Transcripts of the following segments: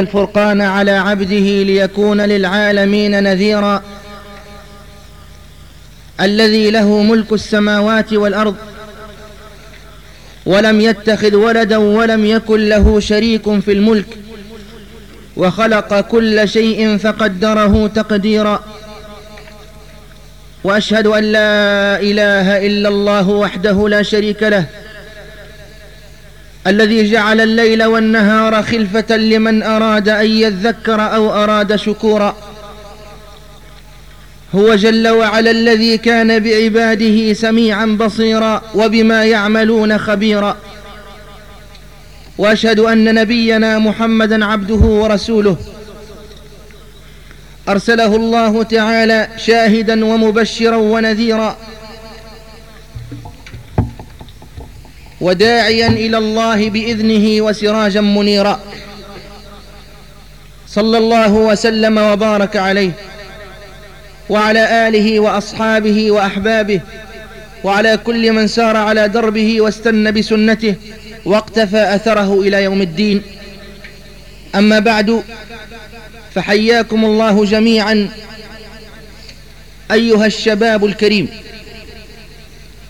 الفرقان على عبده ليكون للعالمين نذيرا. الذي له ملك السماوات والأرض ولم يتخذ ولدا ولم يكن له شريك في الملك وخلق كل شيء فقدره تقديرا. وأشهد أن لا إله إلا الله وحده لا شريك له الذي جعل الليل والنهار خلفة لمن أراد أن يذكر أو أراد شكورا. هو جل وعلا الذي كان بعباده سميعا بصيرا وبما يعملون خبيرا. وأشهد أن نبينا محمدا عبده ورسوله. أرسله الله تعالى شاهدا ومبشرا ونذيرا. وداعيا إلى الله بإذنه وسراجا منيرا. صلى الله وسلم وبارك عليه وعلى آله وأصحابه وأحبابه وعلى كل من سار على دربه واستنى بسنته واقتفى أثره إلى يوم الدين. أما بعد فحياكم الله جميعا أيها الشباب الكريم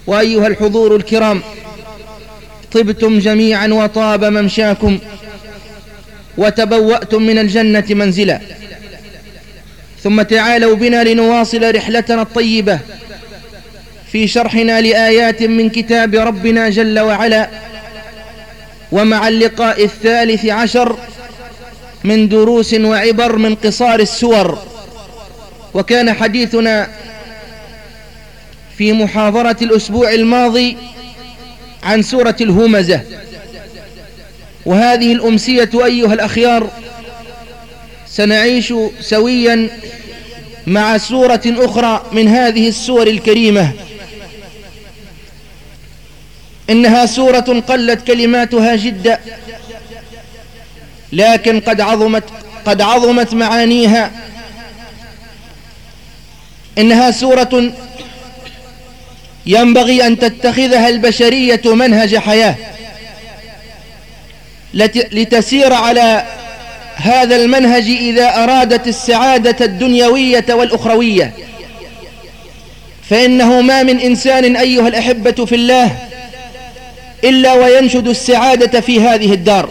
وأيها الحضور الكرام. طبتم جميعا وطاب ممشاكم وتبوأتم من الجنة منزلا. ثم تعالوا بنا لنواصل رحلتنا الطيبة في شرحنا لآيات من كتاب ربنا جل وعلا. ومع اللقاء الثالث عشر من دروس وعبر من قصار السور. وكان حديثنا في محاضرة الأسبوع الماضي عن سورة الهمزة. وهذه الأمسية أيها الأخيار سنعيش سويا مع سورة أخرى من هذه السور الكريمة. إنها سورة قلت كلماتها جدا لكن قد عظمت قد عظمت معانيها. إنها سورة ينبغي أن تتخذها البشرية منهج حياة. لتسير على هذا المنهج إذا أرادت السعادة الدنيوية والأخروية. فإنه ما من إنسان أيها الأحبة في الله إلا وينشد السعادة في هذه الدار.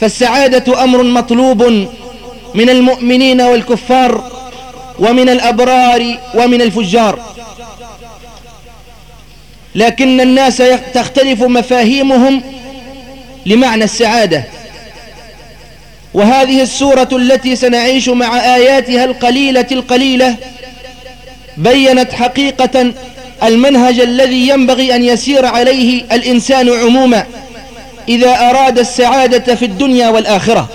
فالسعادة أمر مطلوب من المؤمنين والكفار ومن الأبرار ومن الفجار. لكن الناس تختلف مفاهيمهم لمعنى السعادة. وهذه السورة التي سنعيش مع آياتها القليلة القليلة بينت حقيقة المنهج الذي ينبغي أن يسير عليه الإنسان عموما إذا أراد السعادة في الدنيا والآخرة.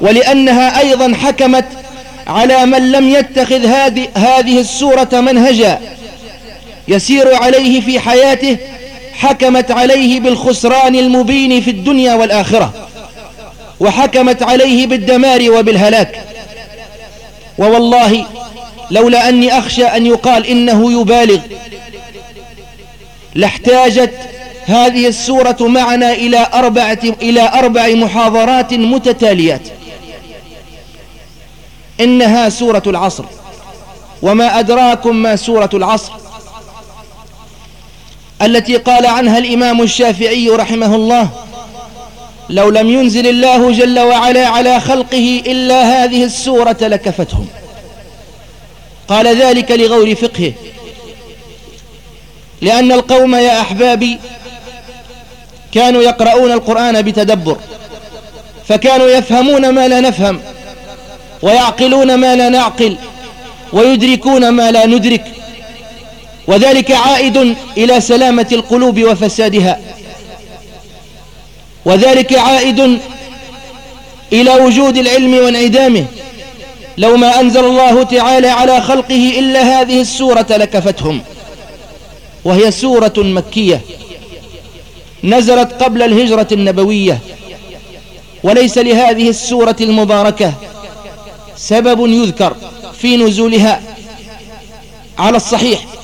ولأنها أيضا حكمت على من لم يتخذ هذه, السورة منهجا. يسير عليه في حياته حكمت عليه بالخسران المبين في الدنيا والآخرة وحكمت عليه بالدمار وبالهلاك. ووالله لولا أني أخشى أن يقال إنه يبالغ لاحتاجت هذه السورة معنا إلى أربعة, إلى أربع محاضرات متتاليات. إنها سورة العصر. وما أدراكم ما سورة العصر. التي قال عنها الإمام الشافعي رحمه الله لو لم ينزل الله جل وعلا على خلقه إلا هذه السورة لكفتهم. قال ذلك لغور فقهه لأن القوم يا أحبابي كانوا يقرؤون القرآن بتدبر فكانوا يفهمون ما لا نفهم ويعقلون ما لا نعقل ويدركون ما لا ندرك. وذلك عائد إلى سلامة القلوب وفسادها. وذلك عائد إلى وجود العلم وانعدامه. لو ما أنزل الله تعالى على خلقه إلا هذه السورة لكفتهم. وهي سورة مكية. نزلت قبل الهجرة النبوية. وليس لهذه السورة المباركة سبب يذكر في نزولها على الصحيح.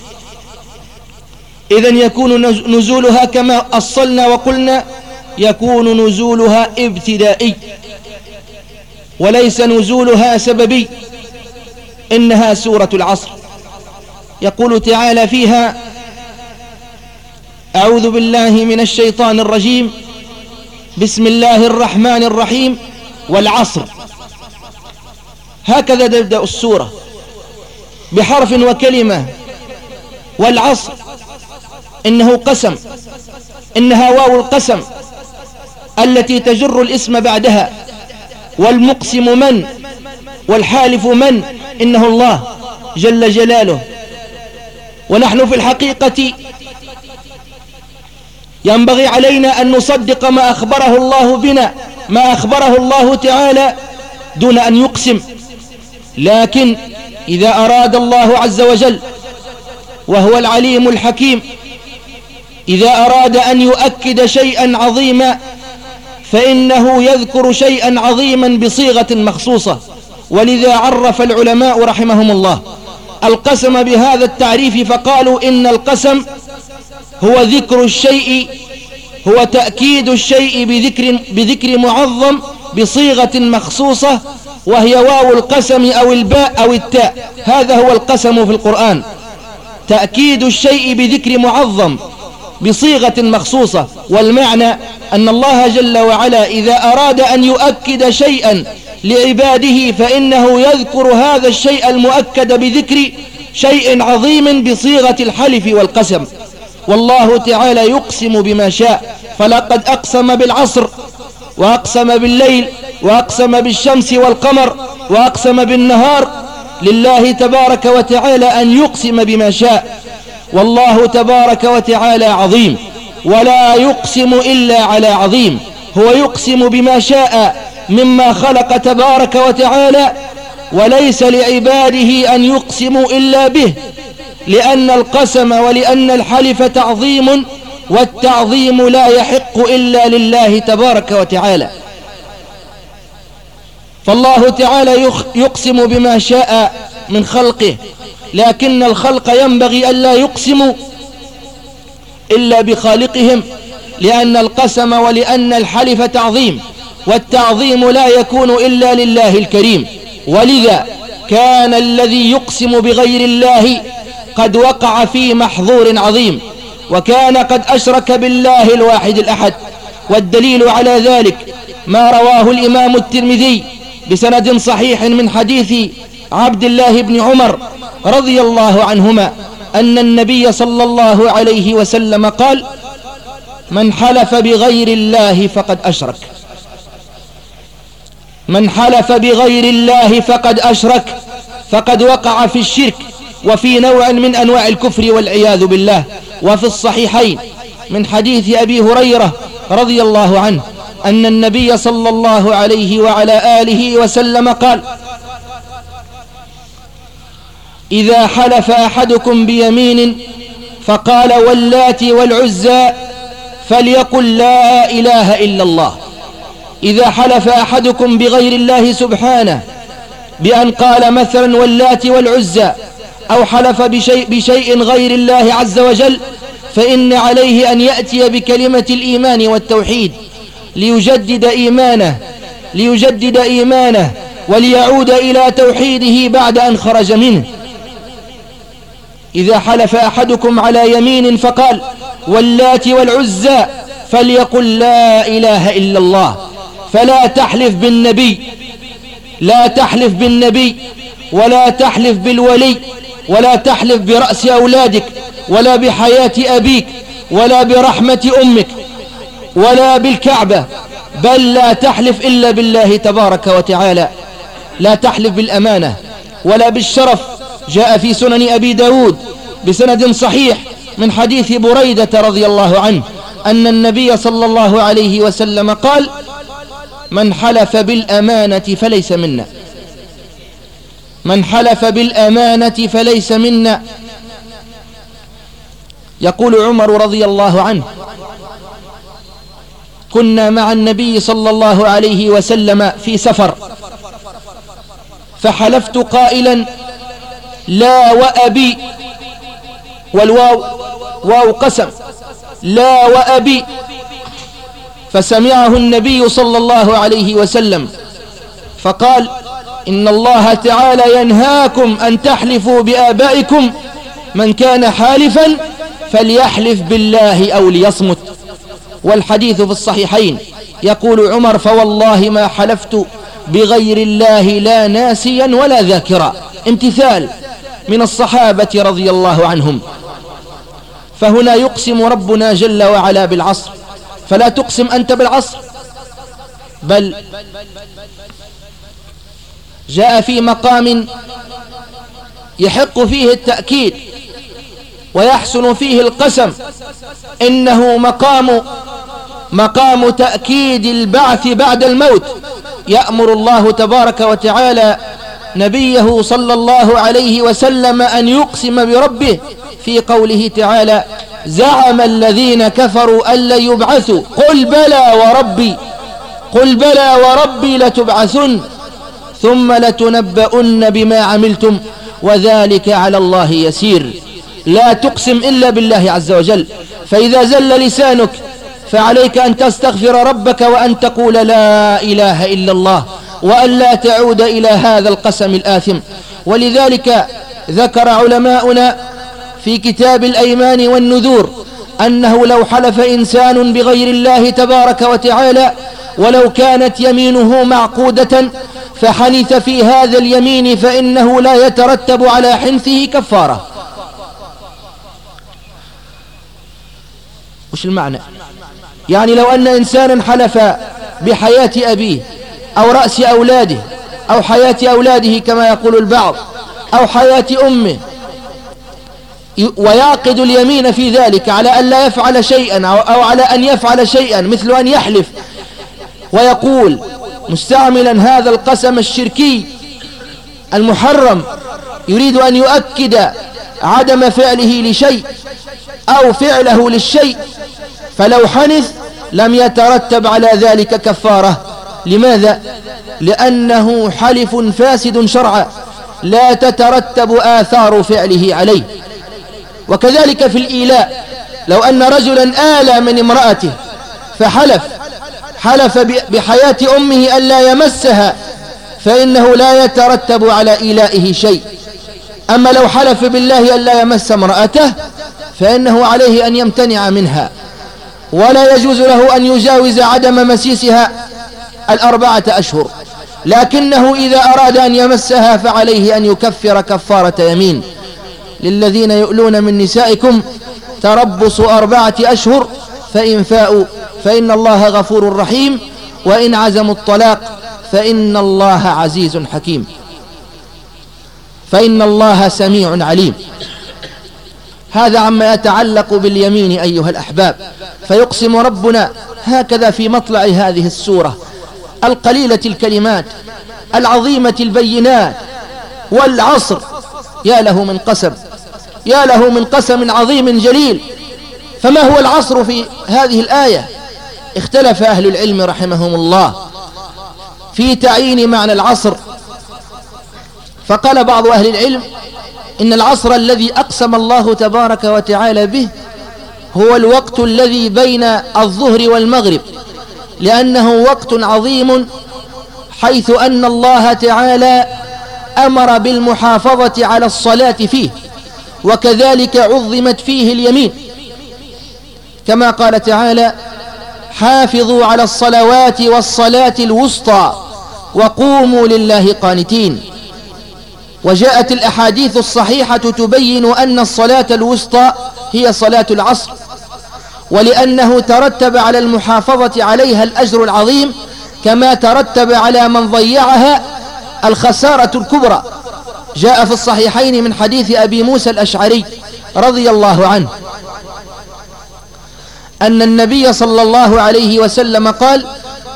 إذا يكون نزولها كما أصلنا وقلنا يكون نزولها ابتدائي وليس نزولها سببي إنها سورة العصر. يقول تعالى فيها أعوذ بالله من الشيطان الرجيم بسم الله الرحمن الرحيم والعصر. هكذا تبدأ السورة بحرف وكلمة والعصر. إنه قسم إنها واو القسم التي تجر الاسم بعدها والمقسم من والحالف من؟ إنه الله جل جلاله. ونحن في الحقيقة ينبغي علينا أن نصدق ما أخبره الله بنا ما أخبره الله تعالى دون أن يقسم. لكن إذا أراد الله عز وجل وهو العليم الحكيم إذا أراد أن يؤكد شيئا عظيما فإنه يذكر شيئا عظيما بصيغة مخصوصة. ولذا عرف العلماء رحمهم الله القسم بهذا التعريف فقالوا إن القسم هو ذكر الشيء هو تأكيد الشيء بذكر, بذكر معظم بصيغة مخصوصة وهي واو القسم أو الباء أو التاء. هذا هو القسم في القرآن. تأكيد الشيء بذكر معظم بصيغة مخصوصة والمعنى أن الله جل وعلا إذا أراد أن يؤكد شيئا لعباده فإنه يذكر هذا الشيء المؤكد بذكر شيء عظيم بصيغة الحلف والقسم. والله تعالى يقسم بما شاء فلقد أقسم بالعصر وأقسم بالليل وأقسم بالشمس والقمر وأقسم بالنهار. لله تبارك وتعالى أن يقسم بما شاء. والله تبارك وتعالى عظيم. ولا يقسم إلا على عظيم. هو يقسم بما شاء مما خلق تبارك وتعالى. وليس لعباده أن يقسموا إلا به. لأن القسم ولأن الحلف تعظيم. والتعظيم لا يحق إلا لله تبارك وتعالى. فالله تعالى يقسم بما شاء من خلقه. لكن الخلق ينبغي ألا يقسموا إلا بخالقهم لأن القسم ولأن الحلف تعظيم والتعظيم لا يكون إلا لله الكريم. ولذا كان الذي يقسم بغير الله قد وقع في محظور عظيم وكان قد أشرك بالله الواحد الأحد. والدليل على ذلك ما رواه الإمام الترمذي بسند صحيح من حديث عبد الله بن عمر رضي الله عنهما أن النبي صلى الله عليه وسلم قال من حلف بغير الله فقد أشرك. من حلف بغير الله فقد أشرك فقد وقع في الشرك وفي نوع من أنواع الكفر والعياذ بالله. وفي الصحيحين من حديث أبي هريرة رضي الله عنه أن النبي صلى الله عليه وعلى آله وسلم قال إذا حلف أحدكم بيمين فقال واللات والعزى فليقل لا إله إلا الله. إذا حلف أحدكم بغير الله سبحانه بأن قال مثلا واللات والعزى أو حلف بشيء, بشيء غير الله عز وجل فإن عليه أن يأتي بكلمة الإيمان والتوحيد ليجدد إيمانه ليجدد إيمانه وليعود إلى توحيده بعد أن خرج منه. إذا حلف أحدكم على يمين فقال واللات والعزى فليقل لا إله إلا الله. فلا تحلف بالنبي لا تحلف بالنبي ولا تحلف بالولي ولا تحلف برأس أولادك ولا بحياة أبيك ولا برحمة أمك ولا بالكعبة. بل لا تحلف إلا بالله تبارك وتعالى. لا تحلف بالأمانة ولا بالشرف جاء في سنن أبي داود بسند صحيح من حديث بريدة رضي الله عنه أن النبي صلى الله عليه وسلم قال من حلف بالأمانة فليس منا. من حلف بالأمانة فليس منا. يقول عمر رضي الله عنه كنا مع النبي صلى الله عليه وسلم في سفر فحلفت قائلا لا وأبي والواو واو قسم. لا وأبي فسمعه النبي صلى الله عليه وسلم فقال إن الله تعالى ينهاكم أن تحلفوا بآبائكم من كان حالفا فليحلف بالله أو ليصمت. والحديث في الصحيحين يقول عمر فوالله ما حلفت بغير الله لا ناسيا ولا ذاكرا. امتثال من الصحابة رضي الله عنهم. فهنا يقسم ربنا جل وعلا بالعصر. فلا تقسم أنت بالعصر. بل جاء في مقام يحق فيه التأكيد ويحسن فيه القسم. إنه مقام مقام تأكيد البعث بعد الموت. يأمر الله تبارك وتعالى نبيه صلى الله عليه وسلم أن يقسم بربه في قوله تعالى زعم الذين كفروا أن يبعثوا. قل بلى وربي قل بلى وربي لتبعثن ثم لتنبؤن بما عملتم وذلك على الله يسير. لا تقسم إلا بالله عز وجل. فإذا زل لسانك فعليك أن تستغفر ربك وأن تقول لا إله إلا الله. وأن لا تعود إلى هذا القسم الآثم. ولذلك ذكر علماؤنا في كتاب الأيمان والنذور أنه لو حلف إنسان بغير الله تبارك وتعالى ولو كانت يمينه معقودة فحنث في هذا اليمين فإنه لا يترتب على حنثه كفارة. وش المعنى؟ يعني لو أن إنسانا حلف بحياة أبيه أو رأس أولاده أو حياة أولاده كما يقول البعض أو حياة أمه. ويعقد اليمين في ذلك على أن لا يفعل شيئا أو على أن يفعل شيئا مثل أن يحلف. ويقول مستعملا هذا القسم الشركي المحرم يريد أن يؤكد عدم فعله لشيء أو فعله للشيء فلو حنث لم يترتب على ذلك كفارة. لماذا؟ لأنه حلف فاسد شرعا لا تترتب آثار فعله عليه. وكذلك في الإيلاء لو أن رجلا آلى من امرأته فحلف حلف بحياة أمه ألا يمسها فإنه لا يترتب على إيلائه شيء. أما لو حلف بالله ألا يمس امرأته فإنه عليه أن يمتنع منها. ولا يجوز له أن يجاوز عدم مسيسها الأربعة أشهر. لكنه إذا أراد أن يمسها فعليه أن يكفر كفارة يمين. للذين يؤلون من نسائكم تربص أربعة أشهر فإن فاءوا فإن الله غفور رحيم وإن عزموا الطلاق فإن الله عزيز حكيم. فإن الله سميع عليم. هذا عما يتعلق باليمين أيها الأحباب. فيقسم ربنا هكذا في مطلع هذه السورة. القليلة الكلمات العظيمة البينات والعصر. يا له من قسم يا له من قسم عظيم جليل. فما هو العصر في هذه الآية؟ اختلف أهل العلم رحمهم الله في تعيين معنى العصر. فقال بعض أهل العلم إن العصر الذي أقسم الله تبارك وتعالى به هو الوقت الذي بين الظهر والمغرب. لأنه وقت عظيم حيث أن الله تعالى أمر بالمحافظة على الصلاة فيه وكذلك عظمت فيه اليمين. كما قال تعالى حافظوا على الصلوات والصلاة الوسطى وقوموا لله قانتين. وجاءت الأحاديث الصحيحة تبين أن الصلاة الوسطى هي صلاة العصر ولأنه ترتب على المحافظة عليها الأجر العظيم كما ترتب على من ضيعها الخسارة الكبرى. جاء في الصحيحين من حديث أبي موسى الأشعري رضي الله عنه أن النبي صلى الله عليه وسلم قال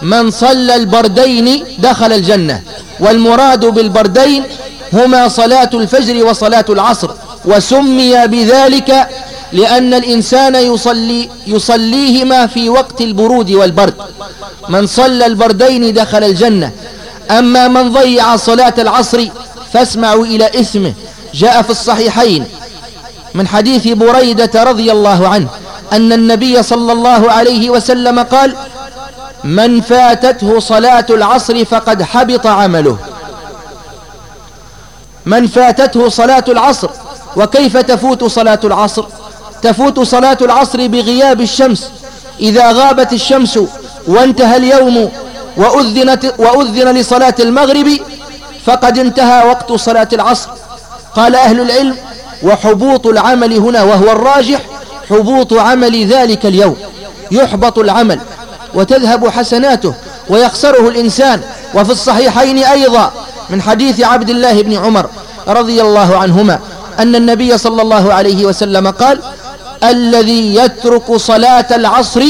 من صلى البردين دخل الجنة والمراد بالبردين هما صلاة الفجر وصلاة العصر وسمي بذلك لأن الإنسان يصلي يصليهما في وقت البرود والبرد. من صلى البردين دخل الجنة. أما من ضيع صلاة العصر فاسمعوا إلى إثمه. جاء في الصحيحين من حديث بريدة رضي الله عنه أن النبي صلى الله عليه وسلم قال من فاتته صلاة العصر فقد حبط عمله. من فاتته صلاة العصر وكيف تفوت صلاة العصر؟ تفوت صلاة العصر بغياب الشمس. إذا غابت الشمس وانتهى اليوم وأذنت وأذن لصلاة المغرب فقد انتهى وقت صلاة العصر. قال أهل العلم وحبوط العمل هنا وهو الراجح حبوط عمل ذلك اليوم. يحبط العمل وتذهب حسناته ويخسره الإنسان. وفي الصحيحين أيضا من حديث عبد الله بن عمر رضي الله عنهما أن النبي صلى الله عليه وسلم قال الذي يترك صلاة العصر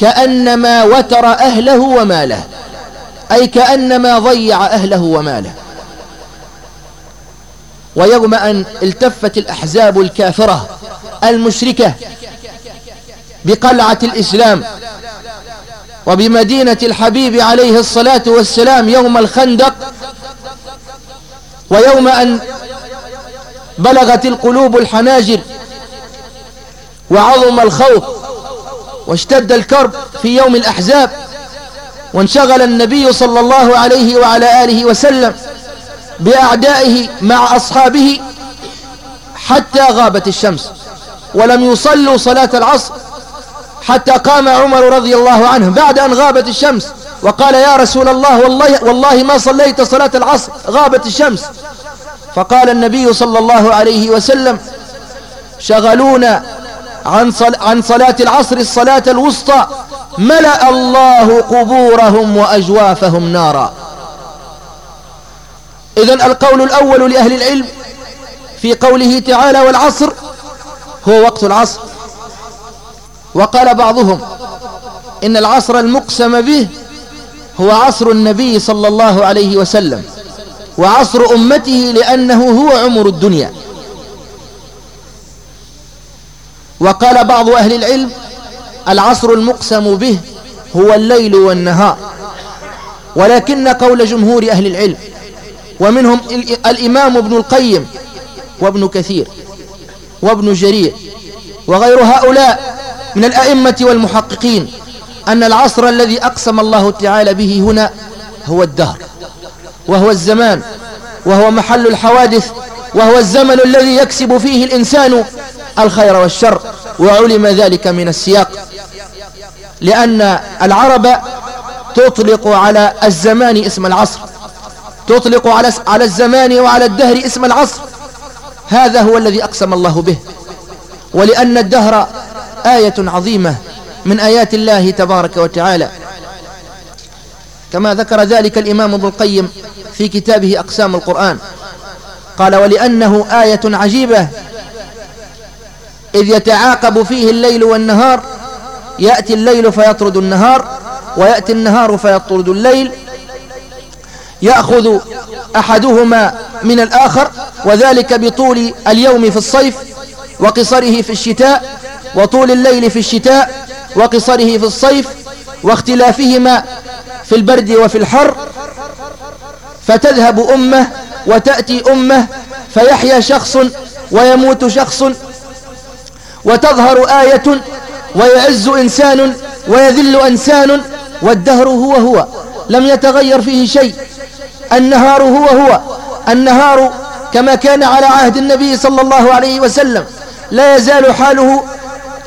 كأنما وتر أهله وماله أي كأنما ضيع أهله وماله. ويوم أن التفت الأحزاب الكافرة المشركة بقلعة الإسلام وبمدينة الحبيب عليه الصلاة والسلام يوم الخندق ويوم أن بلغت القلوب الحناجر وعظم الخوف واشتد الكرب في يوم الأحزاب وانشغل النبي صلى الله عليه وعلى آله وسلم بأعدائه مع أصحابه حتى غابت الشمس ولم يصلوا صلاة العصر حتى قام عمر رضي الله عنه بعد أن غابت الشمس وقال يا رسول الله والله, والله ما صليت صلاة العصر غابت الشمس فقال النبي صلى الله عليه وسلم شغلونا عن, صل عن صلاة العصر الصلاة الوسطى ملأ الله قبورهم وأجوافهم نارا. إذن القول الأول لأهل العلم في قوله تعالى والعصر هو وقت العصر. وقال بعضهم إن العصر المقسم به هو عصر النبي صلى الله عليه وسلم وعصر أمته لأنه هو عمر الدنيا. وقال بعض أهل العلم العصر المقسم به هو الليل والنهار ولكن قول جمهور أهل العلم ومنهم الإمام ابن القيم وابن كثير وابن جرير وغير هؤلاء من الأئمة والمحققين أن العصر الذي أقسم الله تعالى به هنا هو الدهر وهو الزمان وهو محل الحوادث وهو الزمن الذي يكسب فيه الإنسان الخير والشر وعلم ذلك من السياق. لأن العرب تطلق على الزمان اسم العصر تطلق على على الزمان وعلى الدهر اسم العصر. هذا هو الذي أقسم الله به. ولأن الدهر آية عظيمة من آيات الله تبارك وتعالى. كما ذكر ذلك الإمام ابن القيم في كتابه أقسام القرآن. قال ولأنه آية عجيبة إذ يتعاقب فيه الليل والنهار يأتي الليل فيطرد النهار ويأتي النهار فيطرد الليل. يأخذ أحدهما من الآخر وذلك بطول اليوم في الصيف وقصره في الشتاء وطول الليل في الشتاء وقصره في الصيف واختلافهما في البرد وفي الحر. فتذهب أمة وتأتي أمة فيحيا شخص ويموت شخص وتظهر آية ويعز إنسان ويذل إنسان والدهر هو هو لم يتغير فيه شيء النهار هو هو النهار كما كان على عهد النبي صلى الله عليه وسلم لا يزال حاله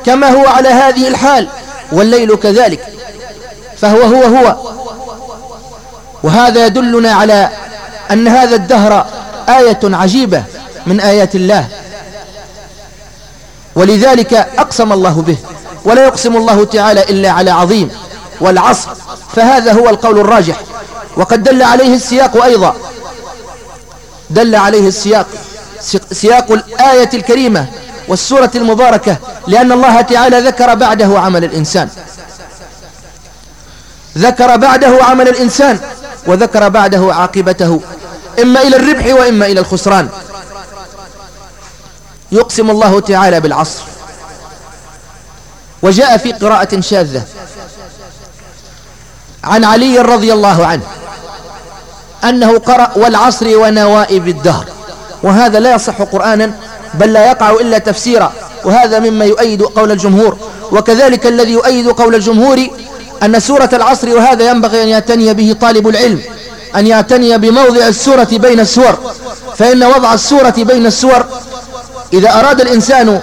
كما هو على هذه الحال والليل كذلك فهو هو هو وهذا يدلنا على أن هذا الدهر آية عجيبة من آيات الله ولذلك أقسم الله به ولا يقسم الله تعالى إلا على عظيم والعصر فهذا هو القول الراجح. وقد دل عليه السياق أيضا. دل عليه السياق سياق الآية الكريمة والسورة المباركة لأن الله تعالى ذكر بعده عمل الإنسان. ذكر بعده عمل الإنسان وذكر بعده عاقبته إما إلى الربح وإما إلى الخسران. يقسم الله تعالى بالعصر. وجاء في قراءة شاذة عن علي رضي الله عنه أنه قرأ والعصر ونوائب الدهر. وهذا لا يصح قرآنا بل لا يقع إلا تفسيرا. وهذا مما يؤيد قول الجمهور. وكذلك الذي يؤيد قول الجمهور أن سورة العصر وهذا ينبغي أن يعتني به طالب العلم أن يعتني بموضع السورة بين السور. فإن وضع السورة بين السور إذا أراد الإنسان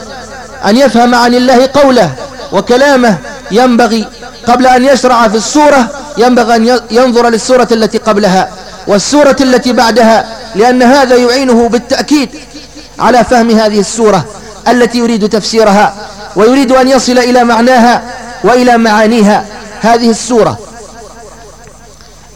أن يفهم عن الله قوله وكلامه ينبغي قبل أن يشرع في السورة ينبغي أن ينظر للسورة التي قبلها والسورة التي بعدها لأن هذا يعينه بالتأكيد على فهم هذه السورة التي يريد تفسيرها ويريد أن يصل إلى معناها وإلى معانيها هذه السورة.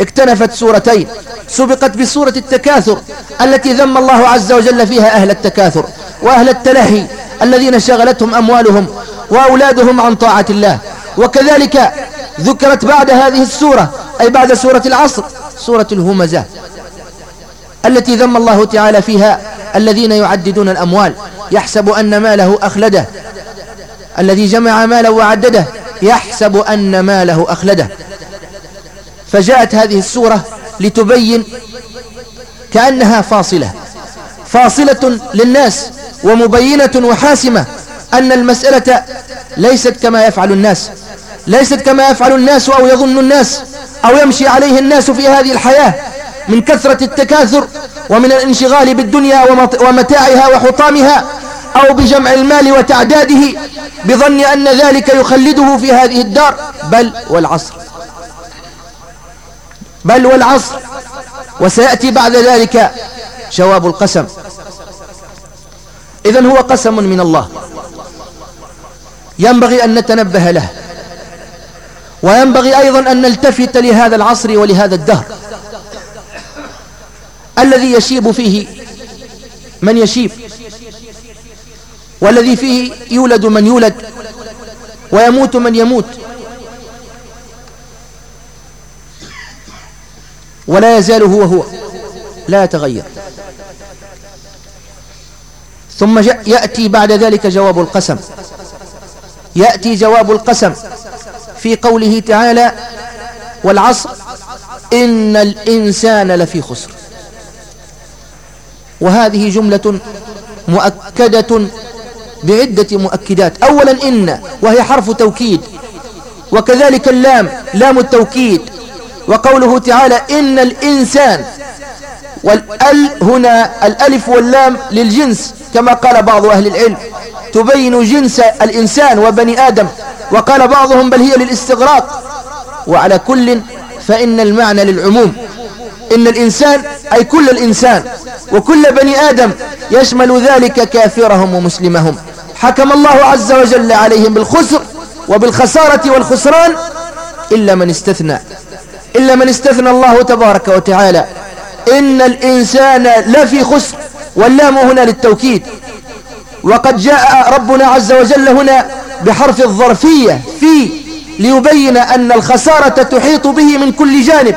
اكتنفت سورتين سبقت بسورة التكاثر التي ذم الله عز وجل فيها أهل التكاثر. وأهل التلهي الذين شغلتهم أموالهم وأولادهم عن طاعة الله. وكذلك ذكرت بعد هذه السورة أي بعد سورة العصر سورة الهمزة التي ذم الله تعالى فيها الذين يعددون الأموال. يحسب أن ماله أخلده. الذي جمع ماله وعدده يحسب أن ماله أخلده. فجاءت هذه السورة لتبين كأنها فاصلة. فاصلة للناس. ومبينة وحاسمة أن المسألة ليست كما يفعل الناس ليست كما يفعل الناس أو يظن الناس أو يمشي عليه الناس في هذه الحياة من كثرة التكاثر ومن الانشغال بالدنيا ومتاعها وحطامها أو بجمع المال وتعداده بظن أن ذلك يخلده في هذه الدار. بل والعصر بل والعصر. وسيأتي بعد ذلك جواب القسم. إذن هو قسم من الله. ينبغي أن نتنبه له. وينبغي أيضا أن نلتفت لهذا العصر ولهذا الدهر. الذي يشيب فيه من يشيب. والذي فيه يولد من يولد. ويموت من يموت. ولا يزال هو هو. لا يتغير. ثم يأتي بعد ذلك جواب القسم. يأتي جواب القسم في قوله تعالى والعصر إن الإنسان لفي خسر. وهذه جملة مؤكدة بعدة مؤكدات. أولا إن وهي حرف توكيد. وكذلك اللام لام التوكيد. وقوله تعالى إن الإنسان والأل هنا الألف واللام للجنس. كما قال بعض أهل العلم تبين جنس الإنسان وبني آدم وقال بعضهم بل هي للاستغراق. وعلى كل فإن المعنى للعموم إن الإنسان أي كل الإنسان وكل بني آدم يشمل ذلك كافرهم ومسلمهم. حكم الله عز وجل عليهم بالخسر وبالخسارة والخسران إلا من استثنى. إلا من استثنى الله تبارك وتعالى. إن الإنسان لفي خسر. واللام هنا للتوكيد. وقد جاء ربنا عز وجل هنا بحرف الظرفية في ليبين أن الخسارة تحيط به من كل جانب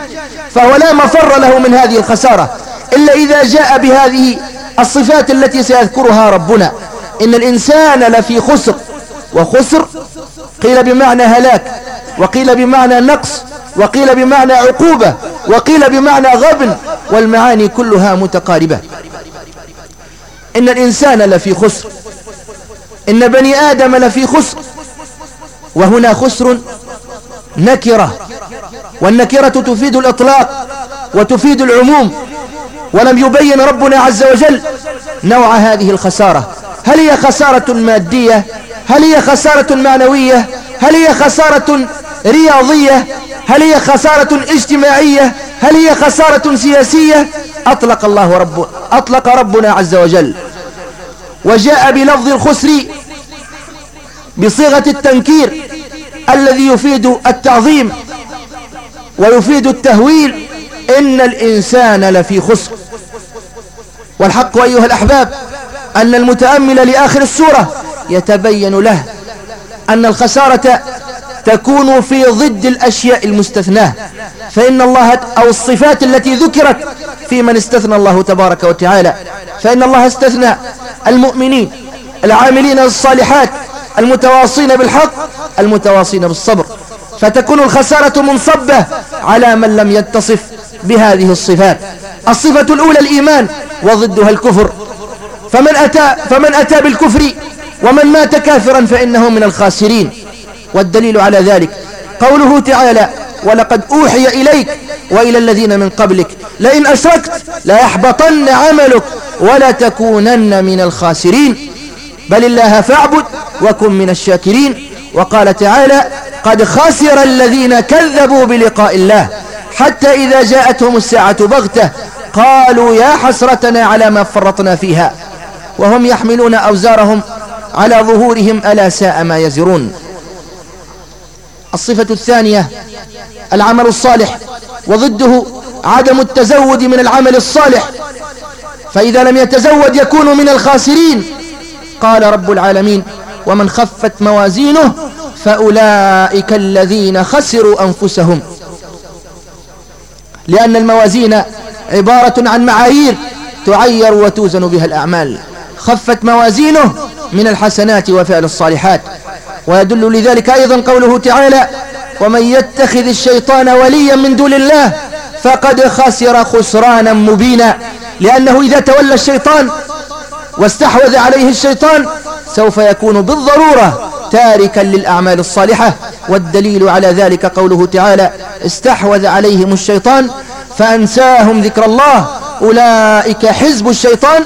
فهو لا مفر له من هذه الخسارة إلا إذا جاء بهذه الصفات التي سيذكرها ربنا. إن الإنسان لفي خسر وخسر قيل بمعنى هلاك وقيل بمعنى نقص وقيل بمعنى عقوبة وقيل بمعنى غبن والمعاني كلها متقاربة. إن الإنسان لفي خسر. إن بني آدم لفي خسر. وهنا خسر نكرة. والنكرة تفيد الإطلاق وتفيد العموم. ولم يبين ربنا عز وجل نوع هذه الخسارة. هل هي خسارة مادية؟ هل هي خسارة معنوية؟ هل هي خسارة رياضية؟ هل هي خسارة اجتماعية؟ هل هي خسارة سياسية؟ أطلق الله رب أطلق ربنا عز وجل. وجاء بلفظ الخسر بصيغة التنكير الذي يفيد التعظيم ويفيد التهويل. إن الإنسان لفي خسر. والحق أيها الأحباب أن المتأمل لآخر السورة يتبين له أن الخسارة تكون في ضد الأشياء المستثناة. فإن الله أو الصفات التي ذكرت في من استثنى الله تبارك وتعالى. فإن الله استثنى المؤمنين العاملين الصالحات المتواصين بالحق المتواصين بالصبر. فتكون الخسارة منصبة على من لم يتصف بهذه الصفات. الصفة الأولى الإيمان وضدها الكفر. فمن أتى, فمن أتى بالكفر ومن مات كافرا فإنه من الخاسرين. والدليل على ذلك قوله تعالى ولقد أوحي إليك وإلى الذين من قبلك لئن أشركت ليحبطن عملك ولا تكونن من الخاسرين بل الله فاعبد وكن من الشاكرين وقال تعالى قد خسر الذين كذبوا بلقاء الله حتى إذا جاءتهم الساعة بغتة قالوا يا حسرتنا على ما فرطنا فيها وهم يحملون أوزارهم على ظهورهم ألا ساء ما يزرون. الصفة الثانية العمل الصالح وضده عدم التزود من العمل الصالح. فإذا لم يتزود يكون من الخاسرين. قال رب العالمين ومن خفت موازينه فأولئك الذين خسروا أنفسهم. لأن الموازين عبارة عن معايير تعير وتوزن بها الأعمال. خفت موازينه من الحسنات وفعل الصالحات. ويدل لذلك أيضا قوله تعالى ومن يتخذ الشيطان وليا من دون الله فقد خسر خسرانا مبينا لأنه إذا تولى الشيطان واستحوذ عليه الشيطان سوف يكون بالضرورة تاركا للأعمال الصالحة والدليل على ذلك قوله تعالى استحوذ عليهم الشيطان فأنساهم ذكر الله أولئك حزب الشيطان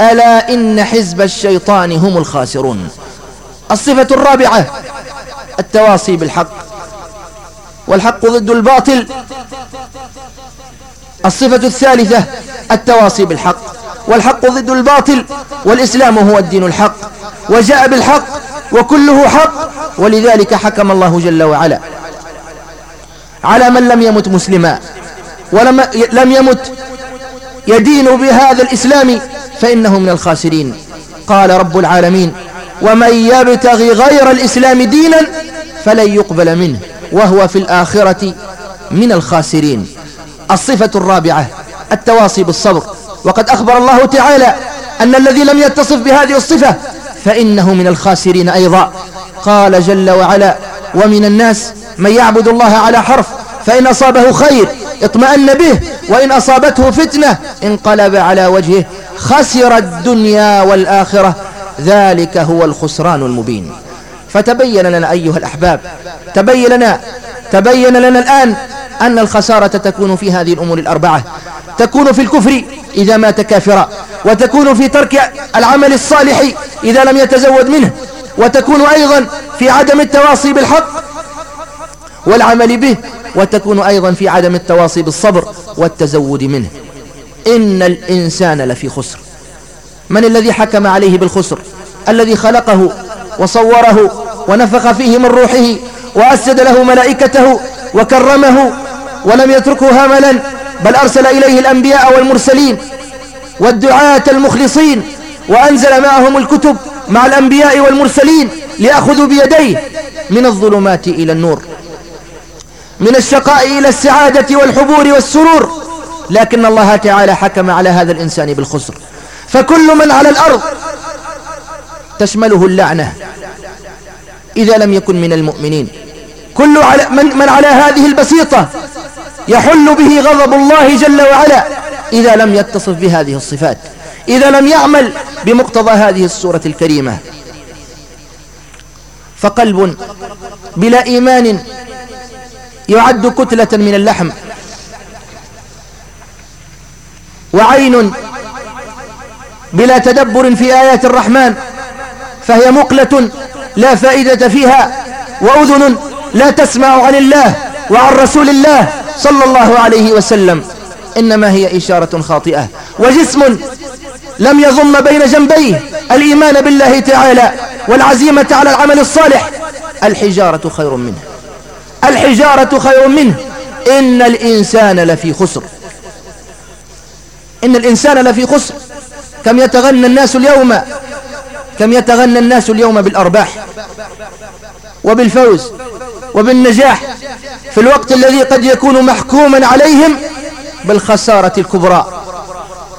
ألا إن حزب الشيطان هم الخاسرون الصفة الرابعة التواصي بالحق. والحق ضد الباطل. الصفة الثالثة التواصي بالحق. والحق ضد الباطل والإسلام هو الدين الحق. وجاء بالحق وكله حق. ولذلك حكم الله جل وعلا على من لم يمت مسلما. ولم لم يمت يدين بهذا الإسلام فإنه من الخاسرين. قال رب العالمين ومن يبتغي غير الإسلام دينا فلن يقبل منه وهو في الآخرة من الخاسرين. الصفة الرابعة التواصي بالصبر. وقد أخبر الله تعالى أن الذي لم يتصف بهذه الصفة فإنه من الخاسرين أيضا. قال جل وعلا ومن الناس من يعبد الله على حرف فإن أصابه خير اطمأن به وإن أصابته فتنة انقلب على وجهه خسر الدنيا والآخرة. ذلك هو الخسران المبين. فتبين لنا أيها الأحباب تبين لنا تبين لنا الآن أن الخسارة تكون في هذه الأمور الأربعة. تكون في الكفر إذا مات كافرا وتكون في ترك العمل الصالح إذا لم يتزود منه وتكون أيضا في عدم التواصي بالحق والعمل به وتكون أيضا في عدم التواصي بالصبر والتزود منه. إن الإنسان لفي خسر. من الذي حكم عليه بالخسر؟ الذي خلقه وصوره ونفخ فيه من روحه وأسد له ملائكته وكرمه ولم يتركه هملا بل أرسل إليه الأنبياء والمرسلين والدعاة المخلصين وأنزل معهم الكتب مع الأنبياء والمرسلين ليأخذوا بيديه من الظلمات إلى النور من الشقاء إلى السعادة والحبور والسرور. لكن الله تعالى حكم على هذا الإنسان بالخسر. فكل من على الأرض تشمله اللعنة إذا لم يكن من المؤمنين. كل على من, من على هذه البسيطة يحل به غضب الله جل وعلا إذا لم يتصف بهذه الصفات إذا لم يعمل بمقتضى هذه السورة الكريمة. فقلب بلا إيمان يعد كتلة من اللحم وعين بلا تدبر في آيات الرحمن فهي مقلة لا فائدة فيها وأذن لا تسمع عن الله وعن رسول الله صلى الله عليه وسلم إنما هي إشارة خاطئة وجسم لم يضم بين جنبيه الإيمان بالله تعالى والعزيمة على العمل الصالح الحجارة خير منه الحجارة خير منه إن الإنسان لفي خسر إن الإنسان لفي خسر كم يتغنى الناس اليوم؟ كم يتغنى الناس اليوم بالأرباح وبالفوز وبالنجاح في الوقت الذي قد يكون محكوما عليهم بالخسارة الكبرى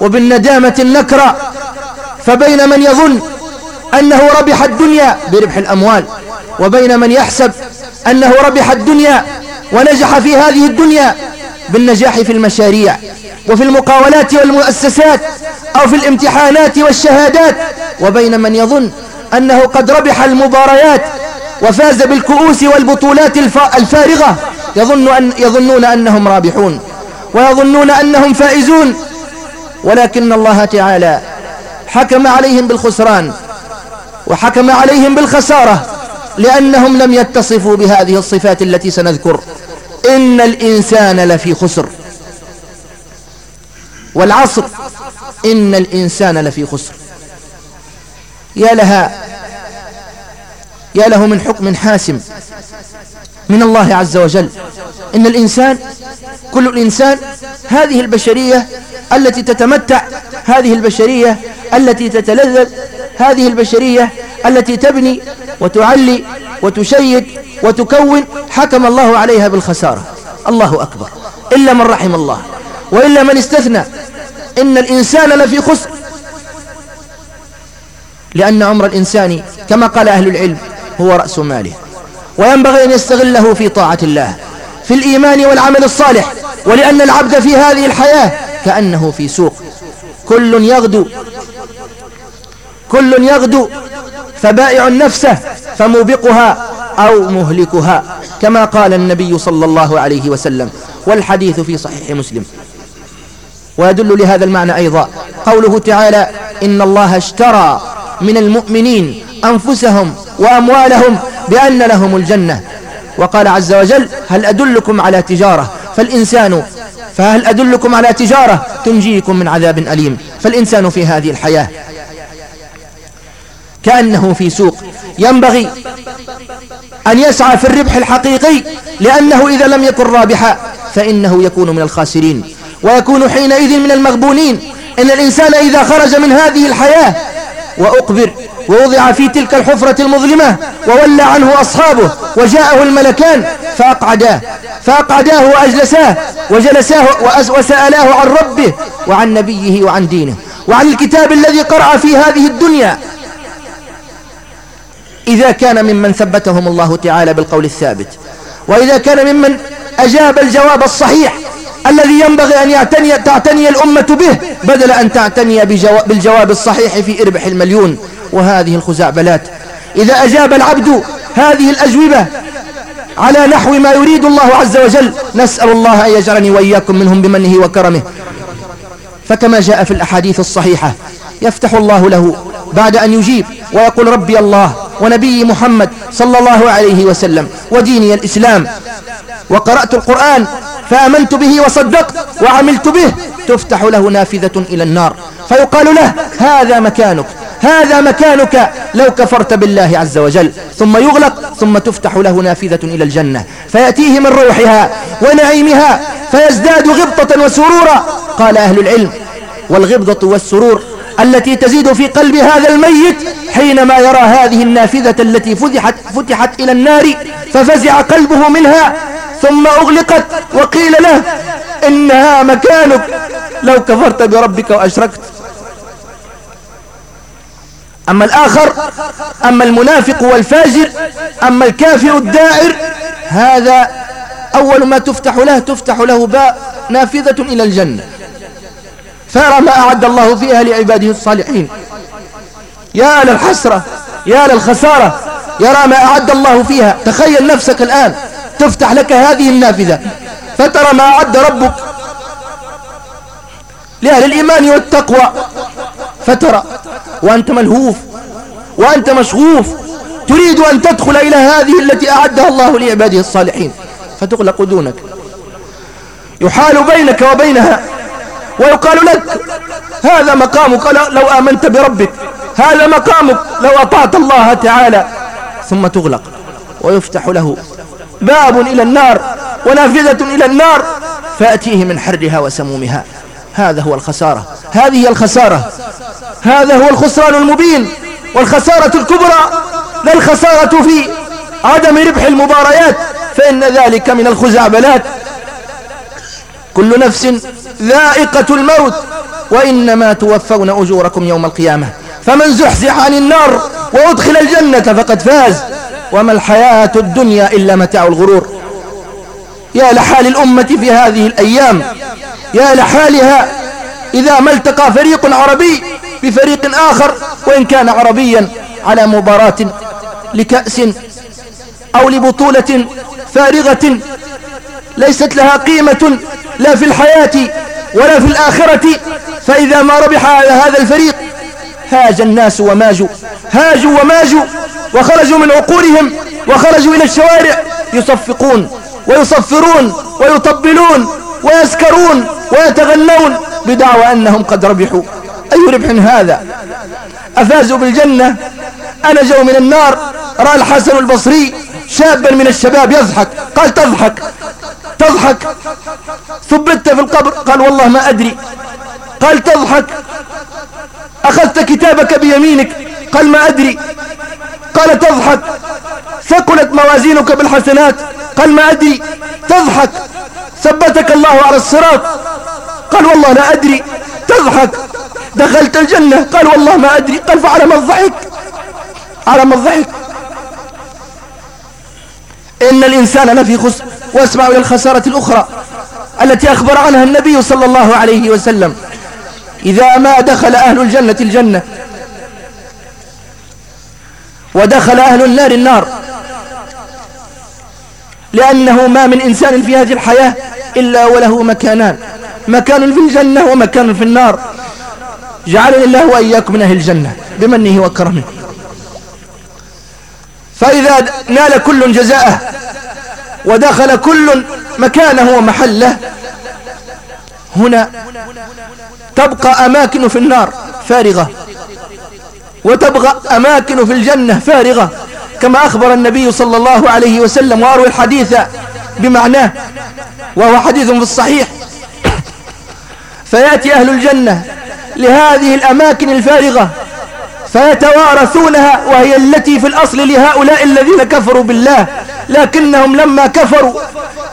وبالندامة النكرة؟ فبين من يظن أنه ربح الدنيا بربح الأموال وبين من يحسب أنه ربح الدنيا ونجح في هذه الدنيا بالنجاح في المشاريع وفي المقاولات والمؤسسات أو في الامتحانات والشهادات وبين من يظن أنه قد ربح المباريات وفاز بالكؤوس والبطولات الفارغة يظن أن يظنون أنهم رابحون ويظنون أنهم فائزون. ولكن الله تعالى حكم عليهم بالخسران وحكم عليهم بالخسارة لأنهم لم يتصفوا بهذه الصفات التي سنذكر. إن الإنسان لفي خسر. والعصر إن الإنسان لفي خسر. يا لها يا له من حكم حاسم من الله عز وجل. إن الإنسان كل الإنسان هذه البشرية التي تتمتع هذه البشرية التي تتلذذ هذه البشرية التي تبني وتعلي وتشيد وتكون حكم الله عليها بالخسارة. الله أكبر. إلا من رحم الله. وإلا من استثنى. إن الإنسان لفي خسر. لأن عمر الإنسان كما قال أهل العلم هو رأس ماله. وينبغي أن يستغله في طاعة الله في الإيمان والعمل الصالح. ولأن العبد في هذه الحياة كأنه في سوق. كل يغدو كل يغدو فبائع نفسه فموبقها أو مهلكها كما قال النبي صلى الله عليه وسلم والحديث في صحيح مسلم. ويدل لهذا المعنى أيضا قوله تعالى إن الله اشترى من المؤمنين أنفسهم وأموالهم بأن لهم الجنة. وقال عز وجل هل أدلكم على تجارة؟ فالإنسان فهل أدلكم على تجارة؟ تنجيكم من عذاب أليم. فالإنسان في هذه الحياة كأنه في سوق. ينبغي أن يسعى في الربح الحقيقي لأنه إذا لم يكن رابحا فإنه يكون من الخاسرين. ويكون حينئذ من المغبونين إن الإنسان إذا خرج من هذه الحياة وأقبر ووضع في تلك الحفرة المظلمة وولى عنه أصحابه وجاءه الملكان فأقعداه فأقعداه وأجلساه وجلساه وسألاه عن ربه وعن نبيه وعن دينه. وعن الكتاب الذي قرأ في هذه الدنيا إذا كان ممن ثبتهم الله تعالى بالقول الثابت وإذا كان ممن أجاب الجواب الصحيح الذي ينبغي أن يعتني تعتني الأمة به بدل أن تعتني بالجواب الصحيح في إربح المليون وهذه الخزعبلات. إذا أجاب العبد هذه الأجوبة على نحو ما يريد الله عز وجل نسأل الله أن يجعلني وإياكم منهم بمنه وكرمه. فكما جاء في الأحاديث الصحيحة يفتح الله له بعد أن يجيب ويقول ربي الله ونبي محمد صلى الله عليه وسلم وديني الإسلام. وقرأت القرآن فآمنت به وصدقت وعملت به تفتح له نافذة إلى النار. فيقال له هذا مكانك هذا مكانك لو كفرت بالله عز وجل. ثم يغلق ثم تفتح له نافذة إلى الجنة. فيأتيه من روحها ونعيمها فيزداد غبطة وسرورا. قال أهل العلم والغبطة والسرور التي تزيد في قلب هذا الميت حينما يرى هذه النافذة التي فتحت, فتحت إلى النار ففزع قلبه منها ثم أغلقت وقيل له إنها مكانك. لو كفرت بربك وأشركت. أما الآخر أما المنافق والفاجر أما الكافر الدائر هذا أول ما تفتح له تفتح له باء نافذة إلى الجنة. فيرى ما أعد الله فيها لعباده الصالحين. يا للحسرة يا للخسارة يرى ما أعد الله فيها. تخيل نفسك الآن تفتح لك هذه النافذة فترى ما أعد ربك لأهل الإيمان والتقوى. فترى وأنت ملهوف وأنت مشغوف. تريد أن تدخل إلى هذه التي أعدها الله لعباده الصالحين. فتغلق دونك. يحال بينك وبينها ويقال لك هذا مقامك لو آمنت بربك هذا مقامك لو أطعت الله تعالى. ثم تغلق ويفتح له باب إلى النار ونافذة إلى النار فأتيه من حرها وسمومها. هذا هو الخسارة هذه هي الخسارة هذا هو الخسران المبين والخسارة الكبرى لا الخسارة في عدم ربح المباريات فإن ذلك من الخزعبلات. كل نفس ذائقة الموت وإنما توفون أجوركم يوم القيامة. فمن زحزح عن النار وأدخل الجنة فقد فاز. وما الحياة الدنيا إلا متاع الغرور. يا لحال الأمة في هذه الأيام يا لحالها إذا ما التقى فريق عربي بفريق آخر وإن كان عربيا على مباراة لكأس أو لبطولة فارغة ليست لها قيمة لا في الحياة ولا في الآخرة فإذا ما ربح هذا الفريق هاج الناس وماجوا هاجوا وماجوا وخرجوا من عقولهم وخرجوا إلى الشوارع يصفقون ويصفرون ويطبلون ويسكرون ويتغنون بدعوى أنهم قد ربحوا. أي ربح هذا؟ أفازوا بالجنة؟ أنجوا من النار. رأى الحسن البصري شابا من الشباب يضحك قال تضحك. تضحك؟ ثبت في القبر؟ قال والله ما أدري. قال تضحك. أخذت كتابك بيمينك؟ قال ما أدري. قال تضحك. ثقلت موازينك بالحسنات؟ قال ما أدري. تضحك. ثبتك الله على الصراط؟ قال والله لا أدري. تضحك. دخلت الجنة؟ قال والله ما أدري. قال فعلى ما الضحك. على ما الضحك. إن الإنسان لفي خسر. واسمع إلى الخسارة الأخرى التي أخبر عنها النبي صلى الله عليه وسلم. إذا ما دخل أهل الجنة الجنة ودخل أهل النار النار لأنه ما من إنسان في هذه الحياة إلا وله مكانان. مكان في الجنة ومكان في النار. جعلني الله وإياكم من أهل الجنة بمنه وكرمه. فإذا نال كل جزاءه ودخل كل مكانه ومحله هنا تبقى أماكن في النار فارغة وتبقى أماكن في الجنة فارغة كما أخبر النبي صلى الله عليه وسلم وأروي الحديث بمعناه وهو حديث في الصحيح. فيأتي أهل الجنة لهذه الأماكن الفارغة فيتوارثونها وهي التي في الأصل لهؤلاء الذين كفروا بالله. لكنهم لما كفروا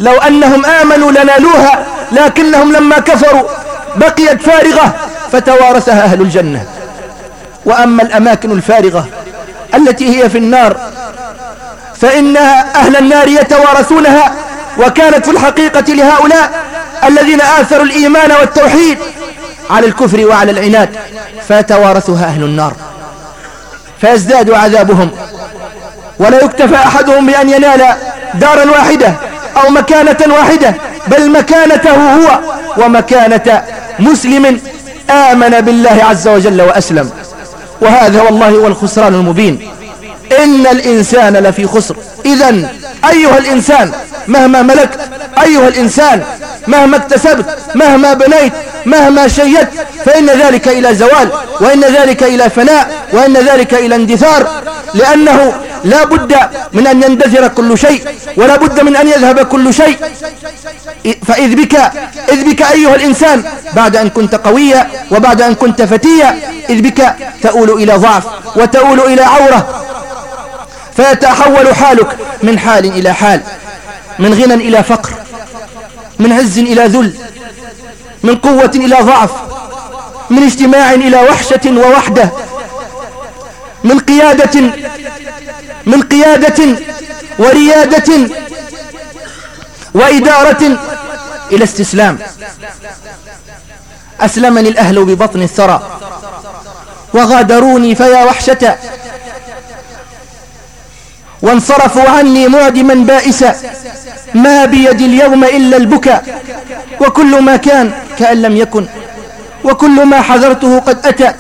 لو أنهم آمنوا لنالوها لكنهم لما كفروا بقيت فارغة فتوارثها أهل الجنة. وأما الأماكن الفارغة التي هي في النار فإنها أهل النار يتوارثونها وكانت في الحقيقة لهؤلاء الذين آثروا الإيمان والتوحيد على الكفر وعلى العناد فيتوارثها أهل النار. فيزداد عذابهم. ولا يكتفى أحدهم بأن ينال دارا واحدة أو مكانة واحدة بل مكانته هو ومكانة مسلم آمن بالله عز وجل وأسلم. وهذا والله هو الخسران المبين. إن الإنسان لفي خسر. إذا أيها الإنسان مهما ملكت أيها الإنسان مهما اكتسبت مهما بنيت مهما شيدت فإن ذلك إلى زوال وإن ذلك إلى فناء وإن ذلك إلى اندثار لأنه لا بد من أن يندثر كل شيء ولا بد من أن يذهب كل شيء. فإذ بك, إذ بك أيها الإنسان بعد أن كنت قويا وبعد أن كنت فتيا إذ بك تؤول إلى ضعف وتؤول إلى عورة. فيتحول حالك من حال إلى حال من غنى إلى فقر من عز إلى ذل. من قوة إلى ضعف من اجتماع إلى وحشة ووحدة من قيادة من قيادة وريادة وإدارة إلى استسلام. أسلمني الأهل ببطن الثرى وغادروني فيا وحشة. وانصرفوا عني معدما بائسا ما بيدي اليوم إلا البكاء. وكل ما كان كأن لم يكن وكل ما حذرته قد أتى.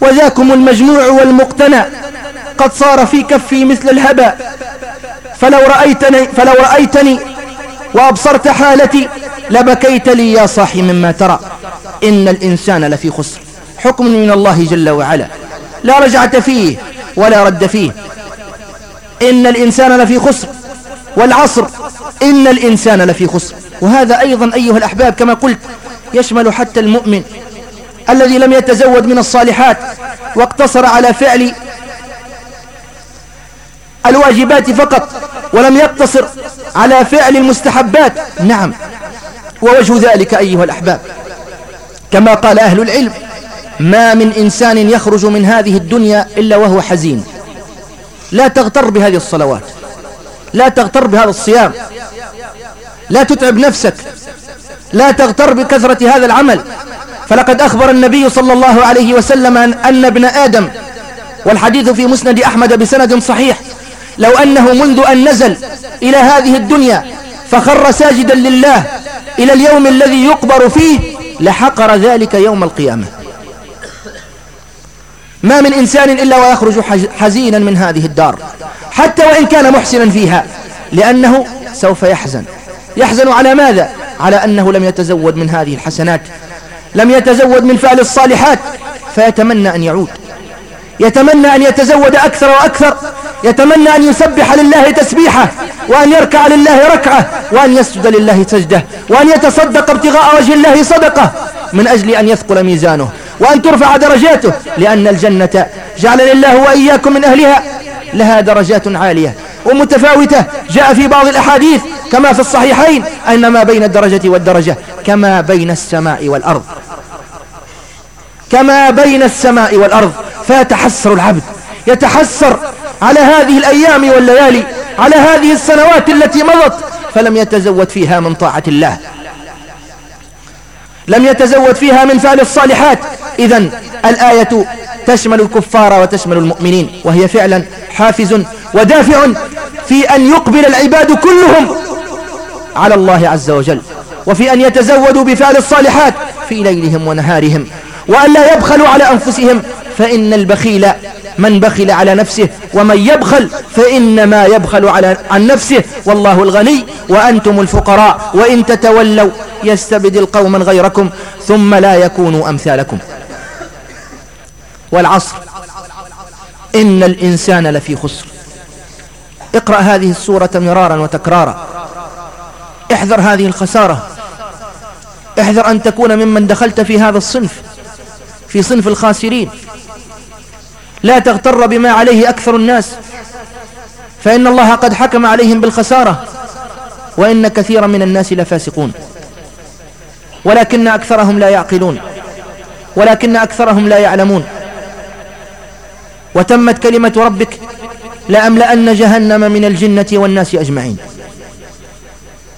وذاكم المجموع والمقتنى قد صار في كفي مثل الهباء. فلو رأيتني, فلو رأيتني وأبصرت حالتي لبكيت لي يا صاحي مما ترى. إن الإنسان لفي خسر. حكم من الله جل وعلا. لا رجعة فيه ولا رد فيه. إن الإنسان لفي خسر. والعصر إن الإنسان لفي خسر. وهذا أيضا أيها الأحباب كما قلت يشمل حتى المؤمن الذي لم يتزود من الصالحات واقتصر على فعل الواجبات فقط ولم يقتصر على فعل المستحبات. نعم ووجه ذلك أيها الأحباب. كما قال أهل العلم ما من إنسان يخرج من هذه الدنيا إلا وهو حزين. لا تغتر بهذه الصلوات. لا تغتر بهذا الصيام. لا تتعب نفسك. لا تغتر بكثرة هذا العمل. فلقد أخبر النبي صلى الله عليه وسلم أن ابن آدم والحديث في مسند أحمد بسند صحيح لو أنه منذ أن نزل إلى هذه الدنيا فخر ساجدا لله إلى اليوم الذي يقبر فيه لحقر ذلك يوم القيامة. ما من إنسان إلا ويخرج حزينا من هذه الدار. حتى وإن كان محسنا فيها لأنه سوف يحزن. يحزن على ماذا؟ على أنه لم يتزود من هذه الحسنات. لم يتزود من فعل الصالحات. فيتمنى أن يعود. يتمنى أن يتزود أكثر وأكثر. يتمنى أن يسبح لله تسبيحة وأن يركع لله ركعة وأن يسجد لله سجدة وأن يتصدق ابتغاء وجه الله صدقة من أجل أن يثقل ميزانه. وأن ترفع درجاته لأن الجنة جعلني الله وإياكم من أهلها لها درجات عالية ومتفاوتة. جاء في بعض الأحاديث كما في الصحيحين أن ما بين الدرجة والدرجة كما بين السماء والأرض. كما بين السماء والأرض. فيتحسر العبد. يتحسر على هذه الأيام والليالي على هذه السنوات التي مضت فلم يتزود فيها من طاعة الله. لم يتزود فيها من فعل الصالحات. إذا الآية تشمل الكفار وتشمل المؤمنين وهي فعلا حافز ودافع في أن يقبل العباد كلهم على الله عز وجل وفي أن يتزودوا بفعل الصالحات في ليلهم ونهارهم وأن لا يبخلوا على أنفسهم فإن البخيل من بخل على نفسه ومن يبخل فإنما يبخل على عن نفسه والله الغني وأنتم الفقراء وإن تتولوا يستبدل قوما غيركم ثم لا يكونوا أمثالكم. والعصر. إن الإنسان لفي خسر. اقرأ هذه السورة مرارا وتكرارا. احذر هذه الخسارة. احذر أن تكون ممن دخلت في هذا الصنف في صنف الخاسرين. لا تغتر بما عليه أكثر الناس. فإن الله قد حكم عليهم بالخسارة وإن كثيرا من الناس لفاسقون. ولكن أكثرهم لا يعقلون ولكن أكثرهم لا يعلمون. وتمت كلمة ربك لأملأن جهنم من الجنة والناس أجمعين.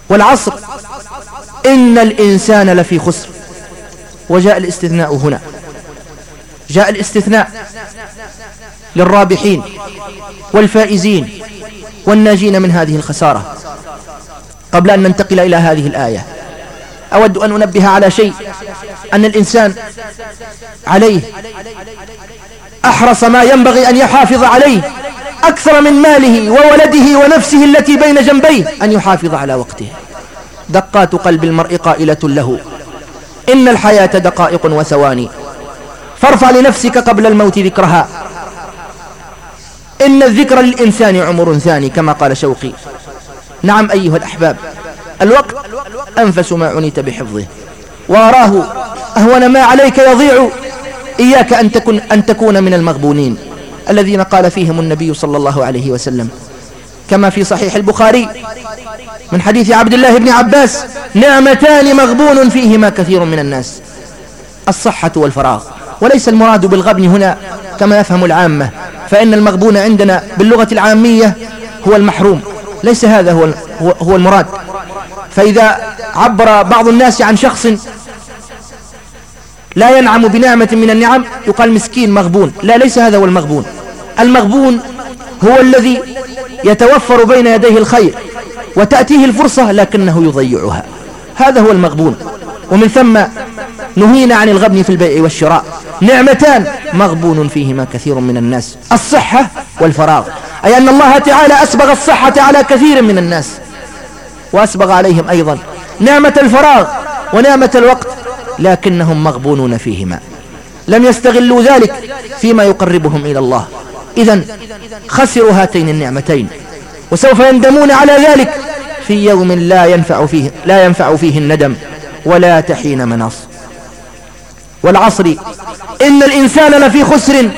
والعصر إن الإنسان لفي خسر. وجاء الاستثناء هنا. جاء الاستثناء للرابحين والفائزين والناجين من هذه الخسارة قبل أن ننتقل إلى هذه الآية. أود أن أنبه على شيء أن الإنسان عليه أحرص ما ينبغي أن يحافظ عليه أكثر من ماله وولده ونفسه التي بين جنبيه أن يحافظ على وقته. دقات قلب المرء قائلة له إن الحياة دقائق وثواني. فارفع لنفسك قبل الموت ذكرها. إن الذكر للإنسان عمر ثاني كما قال شوقي. نعم أيها الأحباب الوقت أنفس ما عنيت بحفظه. وأراه أهون ما عليك يضيع. إياك أن تكون, أن تكون من المغبونين. الذين قال فيهم النبي صلى الله عليه وسلم. كما في صحيح البخاري من حديث عبد الله بن عباس نعمتان مغبون فيهما كثير من الناس. الصحة والفراغ. وليس المراد بالغبن هنا كما يفهم العامة فإن المغبون عندنا باللغة العامية هو المحروم ليس هذا هو هو المراد. فإذا عبر بعض الناس عن شخص لا ينعم بنعمة من النعم يقال مسكين مغبون. لا ليس هذا هو المغبون. المغبون هو الذي يتوفر بين يديه الخير وتأتيه الفرصة لكنه يضيعها. هذا هو المغبون. ومن ثم نهينا عن الغبن في البيع والشراء. نعمتان مغبون فيهما كثير من الناس. الصحة والفراغ. أي أن الله تعالى أسبغ الصحة على كثير من الناس. وأسبغ عليهم أيضا. نعمة الفراغ ونعمة الوقت لكنهم مغبونون فيهما. لم يستغلوا ذلك فيما يقربهم إلى الله. إذا خسروا هاتين النعمتين. وسوف يندمون على ذلك في يوم لا ينفع فيه, لا ينفع فيه الندم ولا تحين مناص. والعصر. إن الإنسان لفي خسر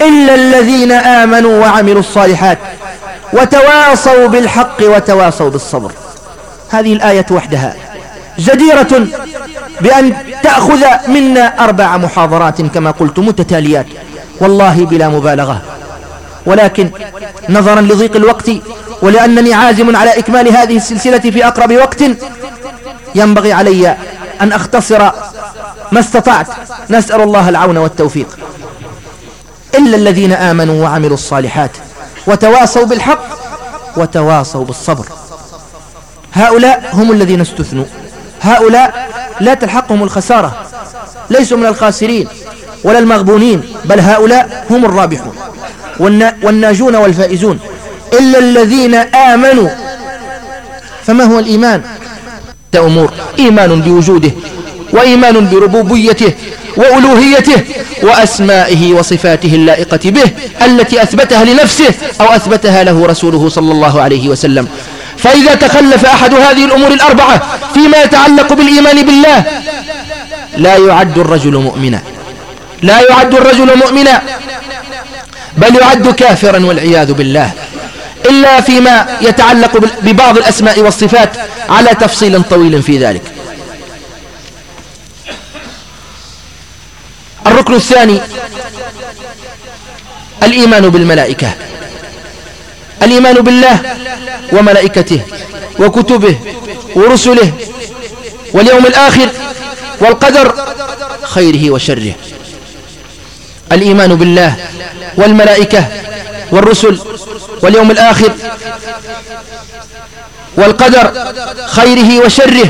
إلا الذين آمنوا وعملوا الصالحات وتواصوا بالحق وتواصوا بالصبر. هذه الآية وحدها جديرة بأن تأخذ منا أربع محاضرات كما قلت متتاليات والله بلا مبالغة. ولكن نظرا لضيق الوقت ولأنني عازم على إكمال هذه السلسلة في أقرب وقت ينبغي علي أن أختصر ما استطعت. نسأل الله العون والتوفيق. إلا الذين آمنوا وعملوا الصالحات وتواصوا بالحق وتواصوا بالصبر. هؤلاء هم الذين استثنوا. هؤلاء لا تلحقهم الخسارة. ليسوا من الخاسرين ولا المغبونين بل هؤلاء هم الرابحون. والناجون والفائزون. إلا الذين آمنوا. فما هو الإيمان؟ أمور. إيمان بوجوده. وإيمان بربوبيته وألوهيته وأسمائه وصفاته اللائقة به التي أثبتها لنفسه أو أثبتها له رسوله صلى الله عليه وسلم. فإذا تخلف أحد هذه الأمور الأربعة فيما يتعلق بالإيمان بالله لا يعد الرجل مؤمنا. لا يعد الرجل مؤمنا بل يعد كافرا والعياذ بالله. إلا فيما يتعلق ببعض الأسماء والصفات على تفصيل طويل في ذلك. الركن الثاني الإيمان بالملائكة الإيمان بالله وملائكته وكتبه ورسله واليوم الآخر والقدر خيره وشره. الإيمان بالله والملائكة والرسل واليوم الآخر والقدر خيره وشره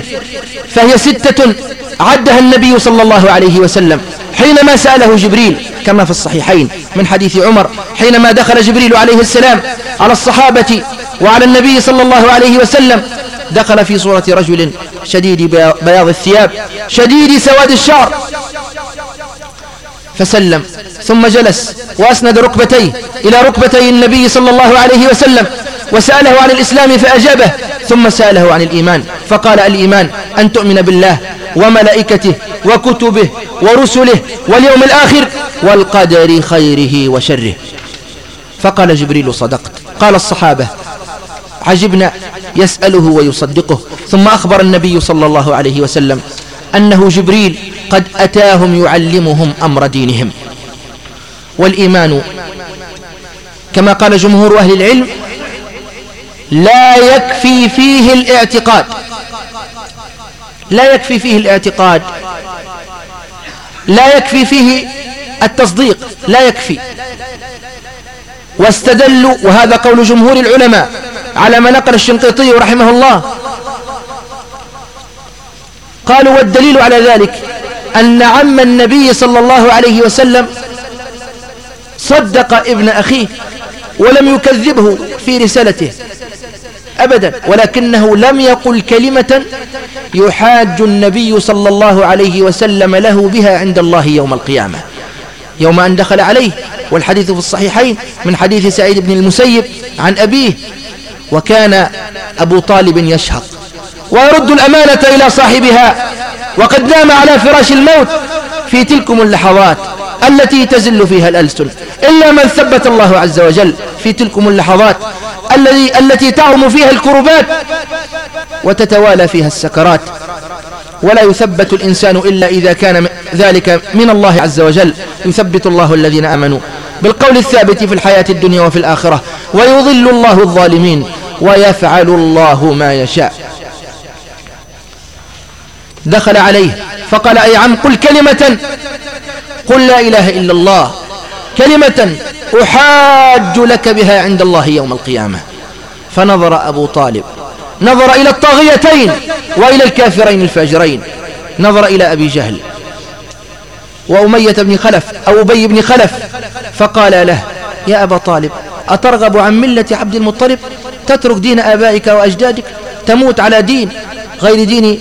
فهي ستة عدها النبي صلى الله عليه وسلم حينما سأله جبريل كما في الصحيحين من حديث عمر حينما دخل جبريل عليه السلام على الصحابة وعلى النبي صلى الله عليه وسلم دخل في صورة رجل شديد بياض الثياب شديد سواد الشعر. فسلم ثم جلس وأسند ركبتيه إلى ركبتي النبي صلى الله عليه وسلم وسأله عن الإسلام فأجابه ثم سأله عن الإيمان. فقال الإيمان أن تؤمن بالله وملائكته وكتبه ورسله واليوم الآخر والقدر خيره وشره. فقال جبريل صدقت. قال الصحابة عجبنا يسأله ويصدقه. ثم أخبر النبي صلى الله عليه وسلم أنه جبريل قد أتاهم يعلمهم أمر دينهم. والإيمان كما قال جمهور أهل العلم لا يكفي فيه الاعتقاد. لا يكفي فيه الاعتقاد. لا يكفي فيه التصديق. لا يكفي. واستدلوا وهذا قول جمهور العلماء على ما نقل الشنقيطي رحمه الله. قالوا والدليل على ذلك أن عم النبي صلى الله عليه وسلم صدق ابن أخيه ولم يكذبه في رسالته. أبدا ولكنه لم يقل كلمة يحاج النبي صلى الله عليه وسلم له بها عند الله يوم القيامة يوم أن دخل عليه. والحديث في الصحيحين من حديث سعيد بن المسيب عن أبيه وكان أبو طالب يشهق. ويرد الأمانة إلى صاحبها وقد نام على فراش الموت في تلكم اللحظات التي تزل فيها الألسن. إلا من ثبت الله عز وجل في تلكم اللحظات الذي التي تعم فيها الكربات وتتوالى فيها السكرات. ولا يثبت الإنسان إلا إذا كان ذلك من الله عز وجل. يثبت الله الذين آمنوا بالقول الثابت في الحياة الدنيا وفي الآخرة. ويضل الله الظالمين ويفعل الله ما يشاء. دخل عليه فقال أي عم قل كلمة قل لا إله إلا الله كلمة أحاج لك بها عند الله يوم القيامة. فنظر أبو طالب نظر إلى الطاغيتين وإلى الكافرين الفاجرين. نظر إلى أبي جهل وأمية بن خلف أو أبي بن خلف فقال له يا أبا طالب أترغب عن ملة عبد المطلب؟ تترك دين آبائك وأجدادك؟ تموت على دين غير دين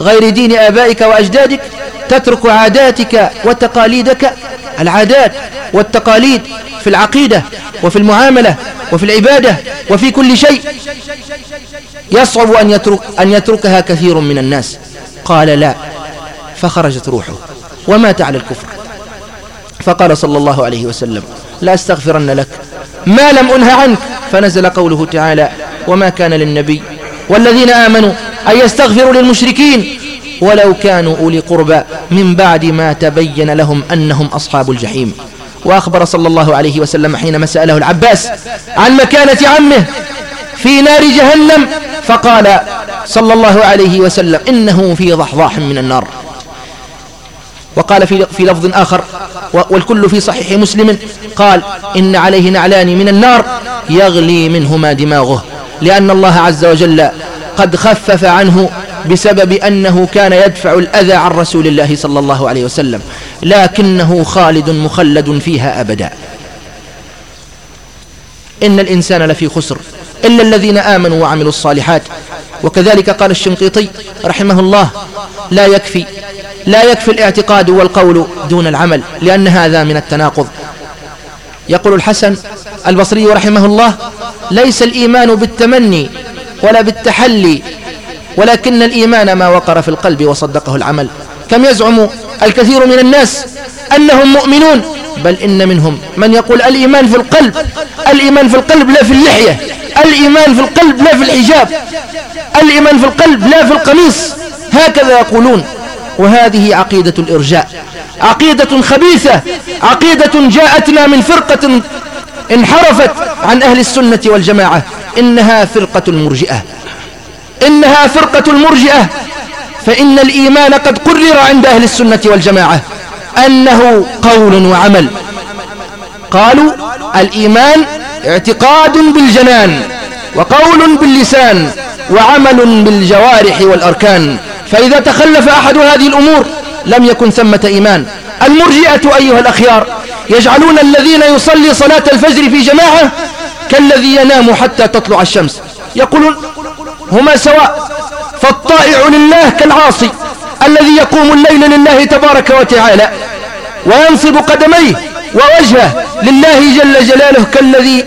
غير دين آبائك وأجدادك؟ تترك عاداتك وتقاليدك؟ العادات والتقاليد في العقيدة وفي المعاملة وفي العبادة وفي كل شيء. يصعب أن, يترك أن يتركها كثير من الناس. قال لا فخرجت روحه ومات على الكفر. فقال صلى الله عليه وسلم لا أستغفرن لك. ما لم أنه عنك. فنزل قوله تعالى وما كان للنبي والذين آمنوا أن يستغفروا للمشركين. ولو كانوا أولي قربى من بعد ما تبين لهم أنهم أصحاب الجحيم. وأخبر صلى الله عليه وسلم حينما سأله العباس عن مكانة عمه في نار جهنم فقال صلى الله عليه وسلم إنه في ضحضاح من النار. وقال في, في لفظ آخر والكل في صحيح مسلم قال إن عليه نعلان من النار يغلي منهما دماغه لأن الله عز وجل قد خفف عنه بسبب أنه كان يدفع الأذى عن رسول الله صلى الله عليه وسلم. لكنه خالد مخلد فيها أبدا. إن الإنسان لفي خسر. إلا الذين آمنوا وعملوا الصالحات. وكذلك قال الشنقيطي رحمه الله لا يكفي لا يكفي الاعتقاد والقول دون العمل لأن هذا من التناقض. يقول الحسن البصري رحمه الله ليس الإيمان بالتمني ولا بالتحلي ولكن الإيمان ما وقر في القلب وصدقه العمل. كم يزعم الكثير من الناس أنهم مؤمنون؟ بل إن منهم من يقول الإيمان في القلب الإيمان في القلب لا في اللحية الإيمان في القلب لا في الحجاب الإيمان في القلب لا في القميص. هكذا يقولون. وهذه عقيدة الإرجاء. عقيدة خبيثة عقيدة جاءتنا من فرقة انحرفت عن أهل السنة والجماعة. إنها فرقة المرجئة إنها فرقة المرجئة فإن الإيمان قد قرر عند أهل السنة والجماعة أنه قول وعمل. قالوا الإيمان اعتقاد بالجنان وقول باللسان وعمل بالجوارح والأركان فإذا تخلف أحد هذه الأمور لم يكن ثمة إيمان. المرجئة أيها الأخيار يجعلون الذين يصلي صلاة الفجر في جماعة كالذي ينام حتى تطلع الشمس. يقولون هما سواء فالطائع لله كالعاصي الذي يقوم الليل لله تبارك وتعالى وينصب قدميه ووجهه لله جل جلاله كالذي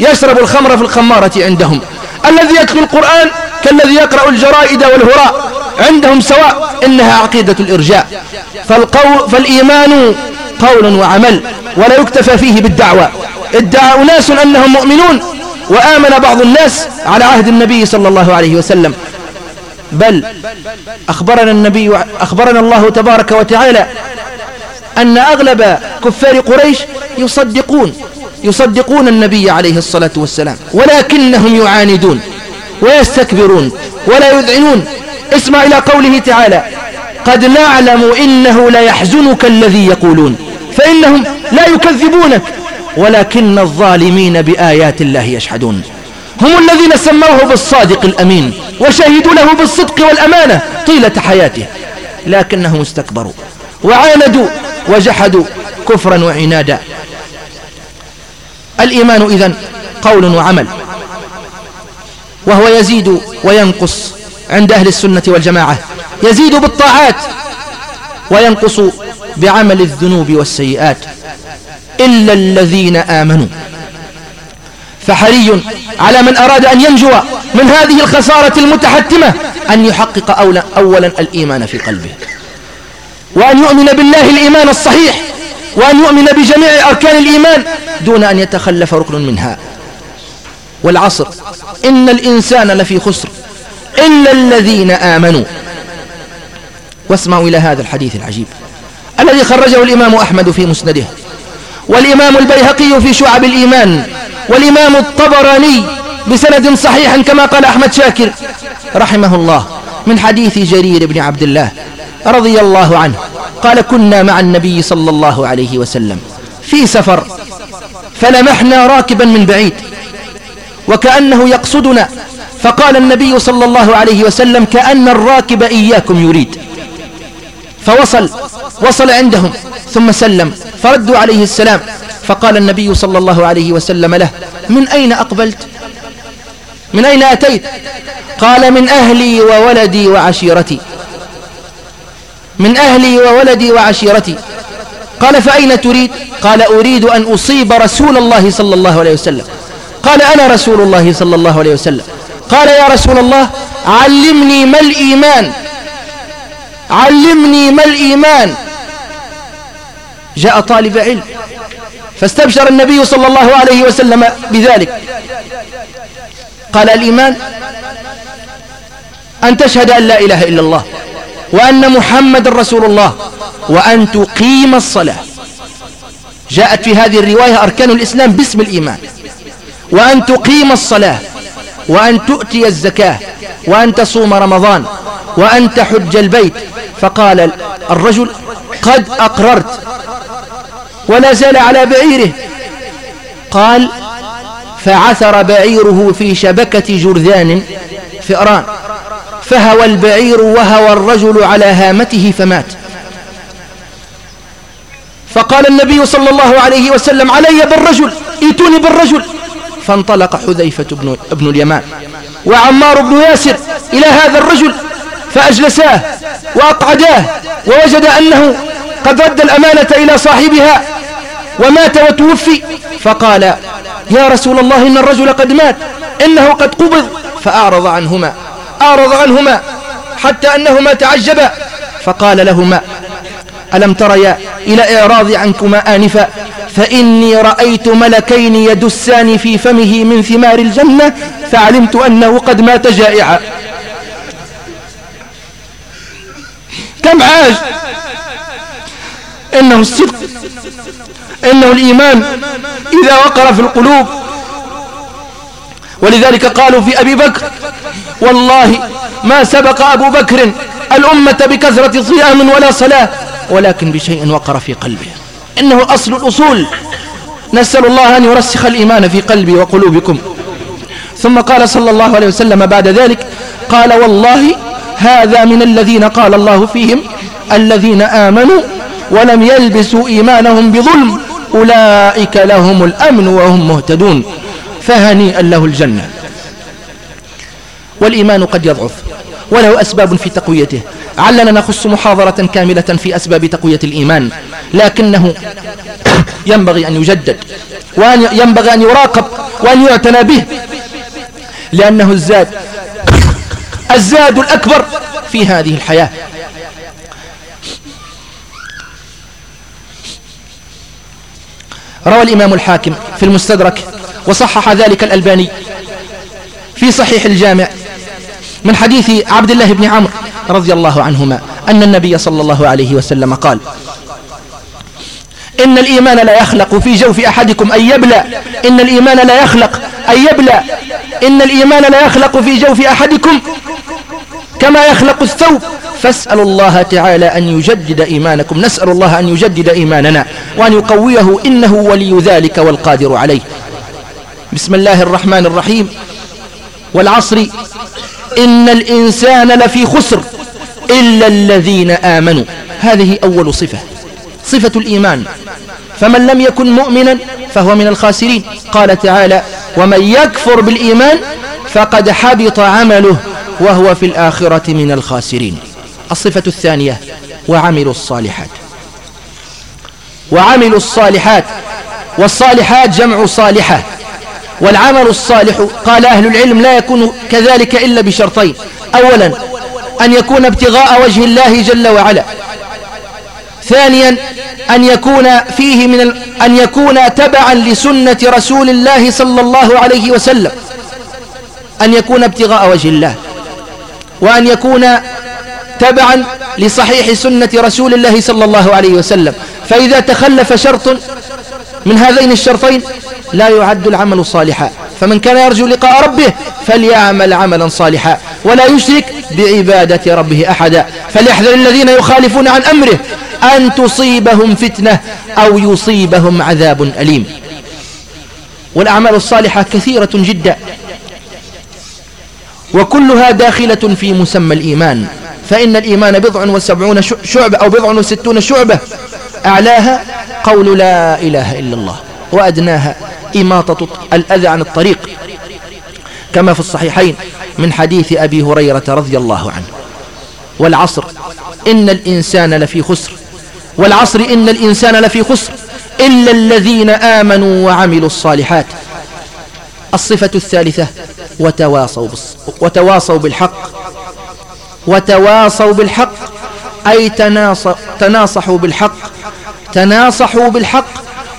يشرب الخمر في الخمارة عندهم الذي يتلو القرآن كالذي يقرأ الجرائد والهراء عندهم سواء إنها عقيدة الإرجاء. فالقول فالإيمان قول وعمل ولا يكتفى فيه بالدعوة. ادعى أناس أنهم مؤمنون وآمن بعض الناس على عهد النبي صلى الله عليه وسلم. بل أخبرنا النبي أخبرنا الله تبارك وتعالى أن أغلب كفار قريش يصدقون يصدقون النبي عليه الصلاة والسلام ولكنهم يعاندون ويستكبرون ولا يذعنون. اسمع إلى قوله تعالى قد نعلم إنه ليحزنك الذي يقولون فإنهم لا يكذبونك. ولكن الظالمين بآيات الله يشحدون هم الذين سموه بالصادق الأمين وشهدوا له بالصدق والأمانة طيلة حياته لكنهم استكبروا وعاندوا وجحدوا كفرا وعنادا. الإيمان إذن قول وعمل وهو يزيد وينقص عند أهل السنة والجماعة يزيد بالطاعات وينقص بعمل الذنوب والسيئات. إلا الذين آمنوا. فحري على من أراد أن ينجو من هذه الخسارة المتحتمة أن يحقق أولا, أولا الإيمان في قلبه. وأن يؤمن بالله الإيمان الصحيح. وأن يؤمن بجميع أركان الإيمان دون أن يتخلف ركن منها. والعصر. إن الإنسان لفي خسر. إلا الذين آمنوا. واسمعوا إلى هذا الحديث العجيب. الذي خرجه الإمام أحمد في مسنده. والإمام البيهقي في شعب الإيمان والإمام الطبراني بسند صحيح كما قال أحمد شاكر رحمه الله من حديث جرير بن عبد الله رضي الله عنه قال كنا مع النبي صلى الله عليه وسلم في سفر فلمحنا راكبا من بعيد وكأنه يقصدنا فقال النبي صلى الله عليه وسلم كأن الراكب إياكم يريد. فوصل وصل عندهم ثم سلم فردوا عليه السلام. فقال النبي صلى الله عليه وسلم له من أين أقبلت؟ من أين أتيت؟ قال من أهلي وولدي وعشيرتي. من أهلي وولدي وعشيرتي. قال فأين تريد؟ قال أريد أن أصيب رسول الله صلى الله عليه وسلم. قال أنا رسول الله صلى الله عليه وسلم. قال يا رسول الله علمني ما الإيمان. علمني ما الإيمان. جاء طالب علم. فاستبشر النبي صلى الله عليه وسلم بذلك. قال الإيمان أن تشهد أن لا إله إلا الله وأن محمد رسول الله وأن تقيم الصلاة. جاءت في هذه الرواية أركان الإسلام باسم الإيمان. وأن تقيم الصلاة وأن تؤتي الزكاة وأن تصوم رمضان وأن تحج البيت. فقال الرجل قد أقررت ولا زال على بعيره. قال فعثر بعيره في شبكة جرذان فئران فهوى البعير وهوى الرجل على هامته فمات. فقال النبي صلى الله عليه وسلم علي بالرجل إيتوني بالرجل. فانطلق حذيفة بن, ابن اليمان وعمار بن ياسر إلى هذا الرجل فأجلساه وأقعداه ووجد أنه قد رد الأمانة إلى صاحبها ومات وتوفي. فقال يا رسول الله إن الرجل قد مات إنه قد قبض. فأعرض عنهما أعرض عنهما حتى أنهما تعجبا. فقال لهما ألم تريا إلى إعراض عنكما آنفا فإني رأيت ملكين يدسان في فمه من ثمار الجنة فعلمت أنه قد مات جائعا. كم عاش؟ إنه الصدق. إنه الإيمان إذا وقر في القلوب. ولذلك قالوا في أبي بكر والله ما سبق أبو بكر الأمة بكثرة صيام ولا صلاة ولكن بشيء وقر في قلبه. إنه أصل الأصول. نسأل الله أن يرسخ الإيمان في قلبي وقلوبكم. ثم قال صلى الله عليه وسلم بعد ذلك قال والله هذا من الذين قال الله فيهم الذين آمنوا ولم يلبسوا إيمانهم بظلم. أولئك لهم الأمن وهم مهتدون. فهنيئا له الجنة. والإيمان قد يضعف. وله أسباب في تقويته. علنا نخص محاضرة كاملة في أسباب تقوية الإيمان. لكنه ينبغي أن يجدد. وأن ينبغي أن يراقب. وأن يعتنى به. لأنه الزاد الزاد الأكبر في هذه الحياة. روى الإمام الحاكم في المستدرك وصحح ذلك الألباني في صحيح الجامع من حديث عبد الله بن عمرو رضي الله عنهما أن النبي صلى الله عليه وسلم قال إن الإيمان لا يخلق في جوف أحدكم أن يبلى. إن الإيمان لا يخلق أن يبلى. إن الإيمان لا يخلق في جوف أحدكم كما يخلق الثوب. فاسألوا الله تعالى أن يجدد إيمانكم. نسأل الله أن يجدد إيماننا وأن يقويه. إنه ولي ذلك والقادر عليه. بسم الله الرحمن الرحيم. والعصر. إن الإنسان لفي خسر إلا الذين آمنوا. هذه أول صفة. صفة الإيمان. فمن لم يكن مؤمنا فهو من الخاسرين. قال تعالى ومن يكفر بالإيمان فقد حبط عمله. وهو في الآخرة من الخاسرين. الصفة الثانية وعملوا الصالحات. وعملوا الصالحات والصالحات جمع صالحة والعمل الصالح قال أهل العلم لا يكون كذلك إلا بشرطين. أولا أن يكون ابتغاء وجه الله جل وعلا. ثانيا أن يكون فيه من ال... أن يكون تبعا لسنة رسول الله صلى الله عليه وسلم. أن يكون ابتغاء وجه الله. وأن يكون تبعا لصحيح سنة رسول الله صلى الله عليه وسلم. فإذا تخلف شرط من هذين الشرطين لا يعد العمل صالحا. فمن كان يرجو لقاء ربه فليعمل عملا صالحا. ولا يشرك بعبادة ربه أحدا. فليحذر الذين يخالفون عن أمره أن تصيبهم فتنة أو يصيبهم عذاب أليم. والأعمال الصالحة كثيرة جدا. وكلها داخلة في مسمى الإيمان. فإن الإيمان بضع وسبعون شعبة أو بضع وستون شعبة. أعلاها قول لا إله إلا الله. وأدناها إماطة الأذى عن الطريق. كما في الصحيحين من حديث أبي هريرة رضي الله عنه. والعصر إن الإنسان لفي خسر. والعصر إن الإنسان لفي خسر. إلا الذين آمنوا وعملوا الصالحات. الصفة الثالثة وتواصوا, وتواصوا بالحق. وتواصوا بالحق أي تناصحوا بالحق. تناصحوا بالحق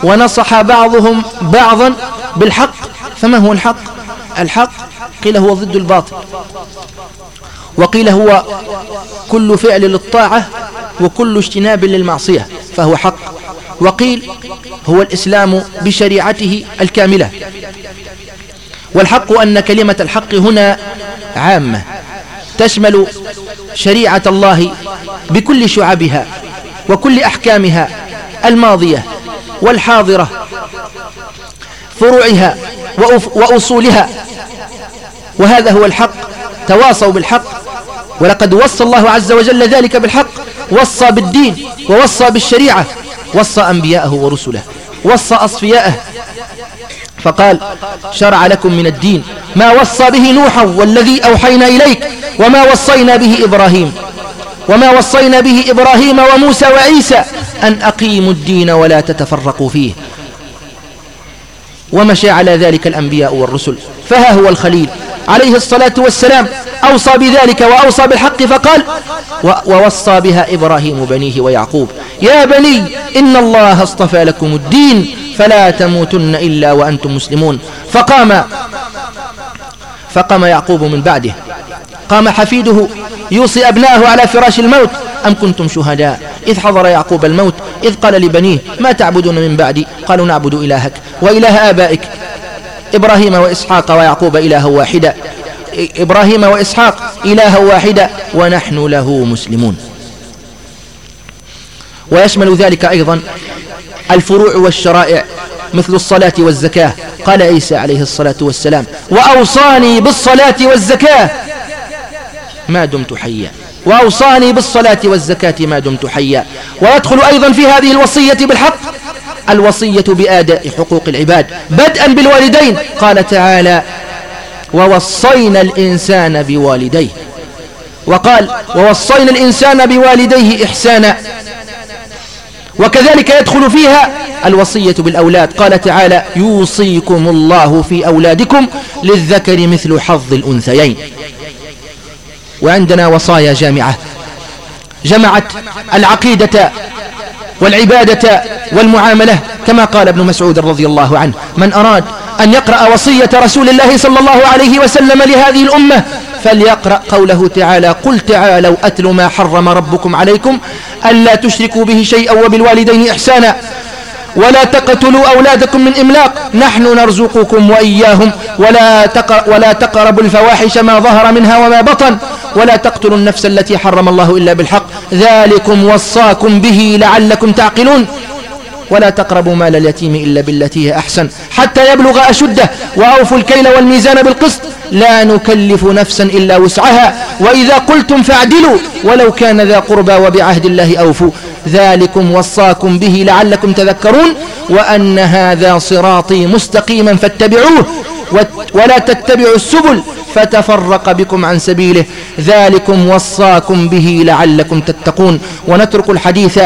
ونصح بعضهم بعضا بالحق. فما هو الحق؟ الحق قيل هو ضد الباطل. وقيل هو كل فعل للطاعة وكل اجتناب للمعصية فهو حق. وقيل هو الإسلام بشريعته الكاملة. والحق أن كلمة الحق هنا عامة تشمل شريعة الله بكل شعبها وكل أحكامها الماضية والحاضرة فروعها وأصولها وهذا هو الحق تواصوا بالحق ولقد وصى الله عز وجل ذلك بالحق وصى بالدين ووصى بالشريعة وصى أنبياءه ورسله وصى أصفياءه فقال شرع لكم من الدين ما وصى به نوحا والذي أوحينا إليك وما وصينا به إبراهيم وما وصينا به إبراهيم وموسى وعيسى أن أقيموا الدين ولا تتفرقوا فيه. ومشى على ذلك الأنبياء والرسل فها هو الخليل. عليه الصلاة والسلام أوصى بذلك وأوصى بالحق فقال ووصى بها إبراهيم بنيه ويعقوب. يا بني إن الله اصطفى لكم الدين فلا تموتن إلا وأنتم مسلمون. فقام فقام يعقوب من بعده. قام حفيده يوصي أبناءه على فراش الموت. أم كنتم شهداء؟ إذ حضر يعقوب الموت إذ قال لبنيه ما تعبدون من بعدي؟ قالوا نعبد إلهك وإله آبائك. إبراهيم وإسحاق ويعقوب إله واحدا إبراهيم وإسحاق إله واحدا ونحن له مسلمون. ويشمل ذلك أيضا الفروع والشرائع مثل الصلاة والزكاة. قال عيسى عليه الصلاة والسلام وأوصاني بالصلاة والزكاة. ما دمت حيا. وأوصاني بالصلاة والزكاة ما دمت حيا. ويدخل أيضا في هذه الوصية بالحق الوصية بآداء حقوق العباد. بدءا بالوالدين. قال تعالى ووصينا الإنسان بوالديه. وقال ووصينا الإنسان بوالديه إحسانا. وكذلك يدخل فيها الوصية بالأولاد. قال تعالى يوصيكم الله في أولادكم للذكر مثل حظ الأنثيين. وعندنا وصايا جامعة. جمعت العقيدة والعبادة والمعاملة كما قال ابن مسعود رضي الله عنه. من أراد أن يقرأ وصية رسول الله صلى الله عليه وسلم لهذه الأمة فليقرأ قوله تعالى قل تعالوا أتل ما حرم ربكم عليكم ألا تشركوا به شيئا وبالوالدين إحسانا ولا تقتلوا أولادكم من إملاق نحن نرزقكم وإياهم ولا, تقر ولا تقربوا الفواحش ما ظهر منها وما بطن ولا تقتلوا النفس التي حرم الله إلا بالحق ذلكم وصاكم به لعلكم تعقلون ولا تقربوا مال اليتيم إلا بالتي هي أحسن حتى يبلغ أشده وأوفوا الكيل والميزان بالقسط لا نكلف نفسا إلا وسعها وإذا قلتم فاعدلوا ولو كان ذا قربى وبعهد الله أوفوا ذلكم وصاكم به لعلكم تذكرون وأن هذا صراطي مستقيما فاتبعوه ولا تتبعوا السبل فتفرق بكم عن سبيله ذلكم وصاكم به لعلكم تتقون ونترك الحديث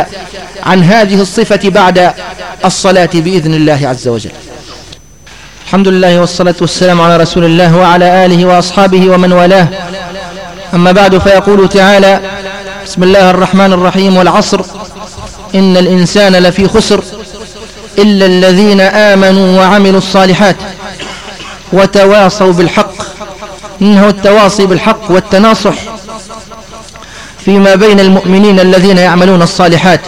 عن هذه الصفة بعد الصلاة بإذن الله عز وجل. الحمد لله والصلاة والسلام على رسول الله وعلى آله وأصحابه ومن والاه. أما بعد فيقول تعالى بسم الله الرحمن الرحيم والعصر. إن الإنسان لفي خسر إلا الذين آمنوا وعملوا الصالحات وتواصوا بالحق. إنه التواصي بالحق والتناصح. فيما بين المؤمنين الذين يعملون الصالحات.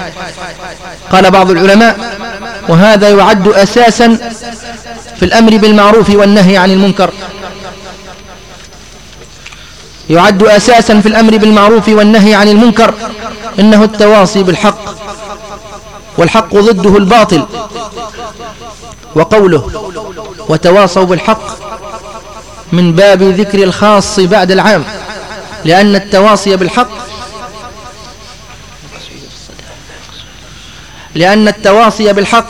قال بعض العلماء وهذا يعد أساسا في الأمر بالمعروف والنهي عن المنكر. يعد أساسا في الأمر بالمعروف والنهي عن المنكر. إنه التواصي بالحق والحق ضده الباطل وقوله وتواصوا بالحق من باب ذكر الخاص بعد العام لأن التواصي بالحق لأن التواصي بالحق.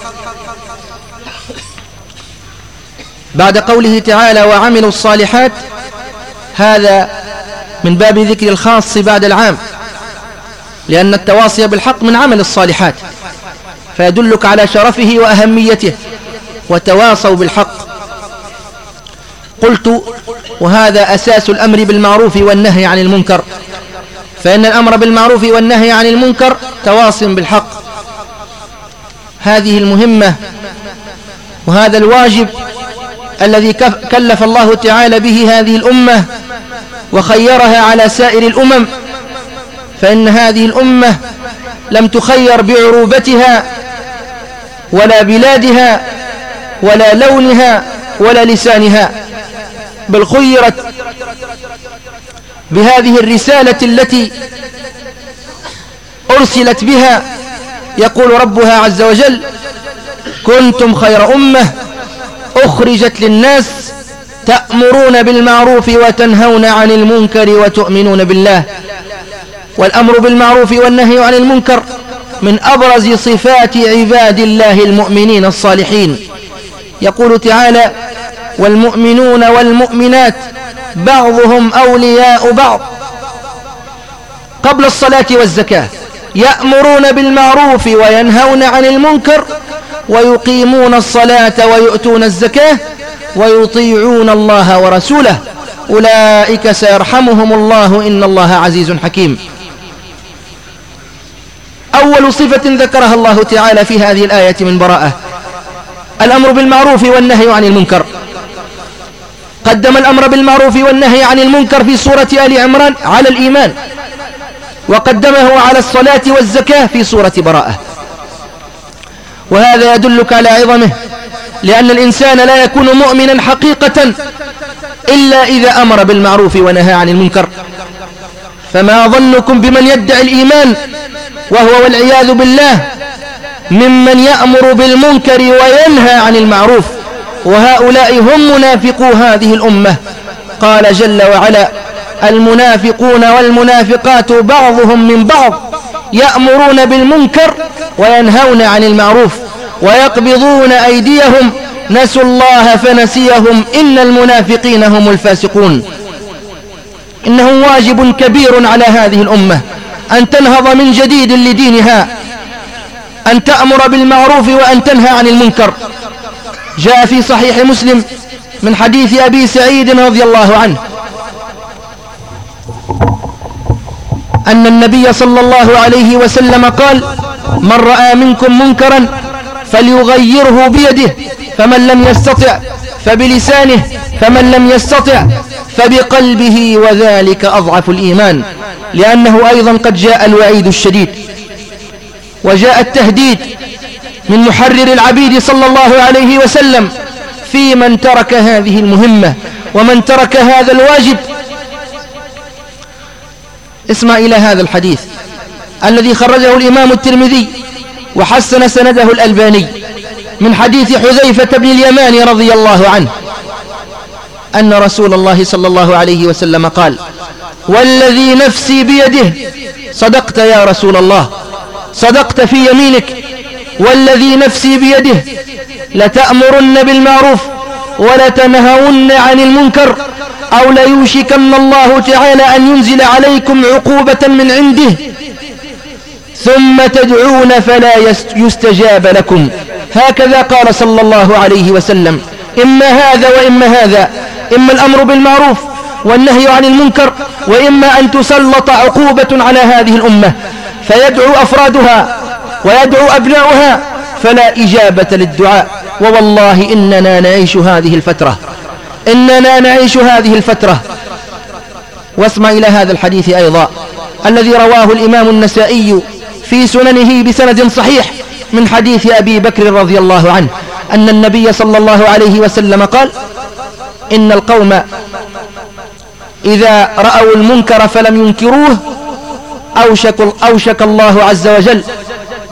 بعد قوله تعالى وعملوا الصالحات هذا من باب ذكر الخاص بعد العام. لأن التواصي بالحق من عمل الصالحات. فيدلك على شرفه وأهميته. وتواصوا بالحق. قلت وهذا أساس الأمر بالمعروف والنهي عن المنكر. فإن الأمر بالمعروف والنهي عن المنكر تواص بالحق. هذه المهمة وهذا الواجب الذي كلف الله تعالى به هذه الأمة وخيرها على سائر الأمم. فإن هذه الأمة لم تخير بعروبتها ولا بلادها ولا لونها ولا لسانها بل خيرت بهذه الرسالة التي أرسلت بها يقول ربها عز وجل كنتم خير أمة أخرجت للناس تأمرون بالمعروف وتنهون عن المنكر وتؤمنون بالله. والأمر بالمعروف والنهي عن المنكر من أبرز صفات عباد الله المؤمنين الصالحين. يقول تعالى والمؤمنون والمؤمنات بعضهم أولياء بعض. قبل الصلاة والزكاة يأمرون بالمعروف وينهون عن المنكر ويقيمون الصلاة ويؤتون الزكاة ويطيعون الله ورسوله. أولئك سيرحمهم الله إن الله عزيز حكيم. أول صفة ذكرها الله تعالى في هذه الآية من براءة. الأمر بالمعروف والنهي عن المنكر. قدم الأمر بالمعروف والنهي عن المنكر في سورة آل عمران على الإيمان. وقدمه على الصلاة والزكاة في سورة براءة. وهذا يدلك على عظمه لأن الإنسان لا يكون مؤمنا حقيقة إلا إذا أمر بالمعروف ونهى عن المنكر. فما ظنكم بمن يدعي الإيمان وهو والعياذ بالله ممن يأمر بالمنكر وينهى عن المعروف؟ وهؤلاء هم منافقو هذه الأمة. قال جل وعلا المنافقون والمنافقات بعضهم من بعض يأمرون بالمنكر وينهون عن المعروف ويقبضون أيديهم نسوا الله فنسيهم إن المنافقين هم الفاسقون إنه واجب كبير على هذه الأمة أن تنهض من جديد لدينها أن تأمر بالمعروف وأن تنهى عن المنكر جاء في صحيح مسلم من حديث أبي سعيد رضي الله عنه أن النبي صلى الله عليه وسلم قال من رأى منكم منكرا فليغيره بيده فمن لم يستطع فبلسانه فمن لم يستطع فبقلبه وذلك أضعف الإيمان لأنه أيضا قد جاء الوعيد الشديد وجاء التهديد من محرر العبيد صلى الله عليه وسلم في من ترك هذه المهمة ومن ترك هذا الواجب اسمع إلى هذا الحديث الذي خرجه الإمام الترمذي وحسن سنده الألباني من حديث حذيفة بن اليمان رضي الله عنه أن رسول الله صلى الله عليه وسلم قال والذي نفسي بيده صدقت يا رسول الله صدقت في يمينك والذي نفسي بيده لتأمرن بالمعروف ولتنهون عن المنكر أو ليوشكن الله تعالى أن ينزل عليكم عقوبة من عنده ثم تدعون فلا يستجاب لكم. هكذا قال صلى الله عليه وسلم. إما هذا وإما هذا. إما الأمر بالمعروف والنهي عن المنكر وإما أن تسلط عقوبة على هذه الأمة. فيدعو أفرادها ويدعو أبناؤها فلا إجابة للدعاء. ووالله إننا نعيش هذه الفترة. إننا نعيش هذه الفترة. واسمع إلى هذا الحديث أيضا الذي رواه الإمام النسائي في سننه بسند صحيح من حديث أبي بكر رضي الله عنه أن النبي صلى الله عليه وسلم قال إن القوم إذا رأوا المنكر فلم ينكروه أوشك, أوشك الله عز وجل.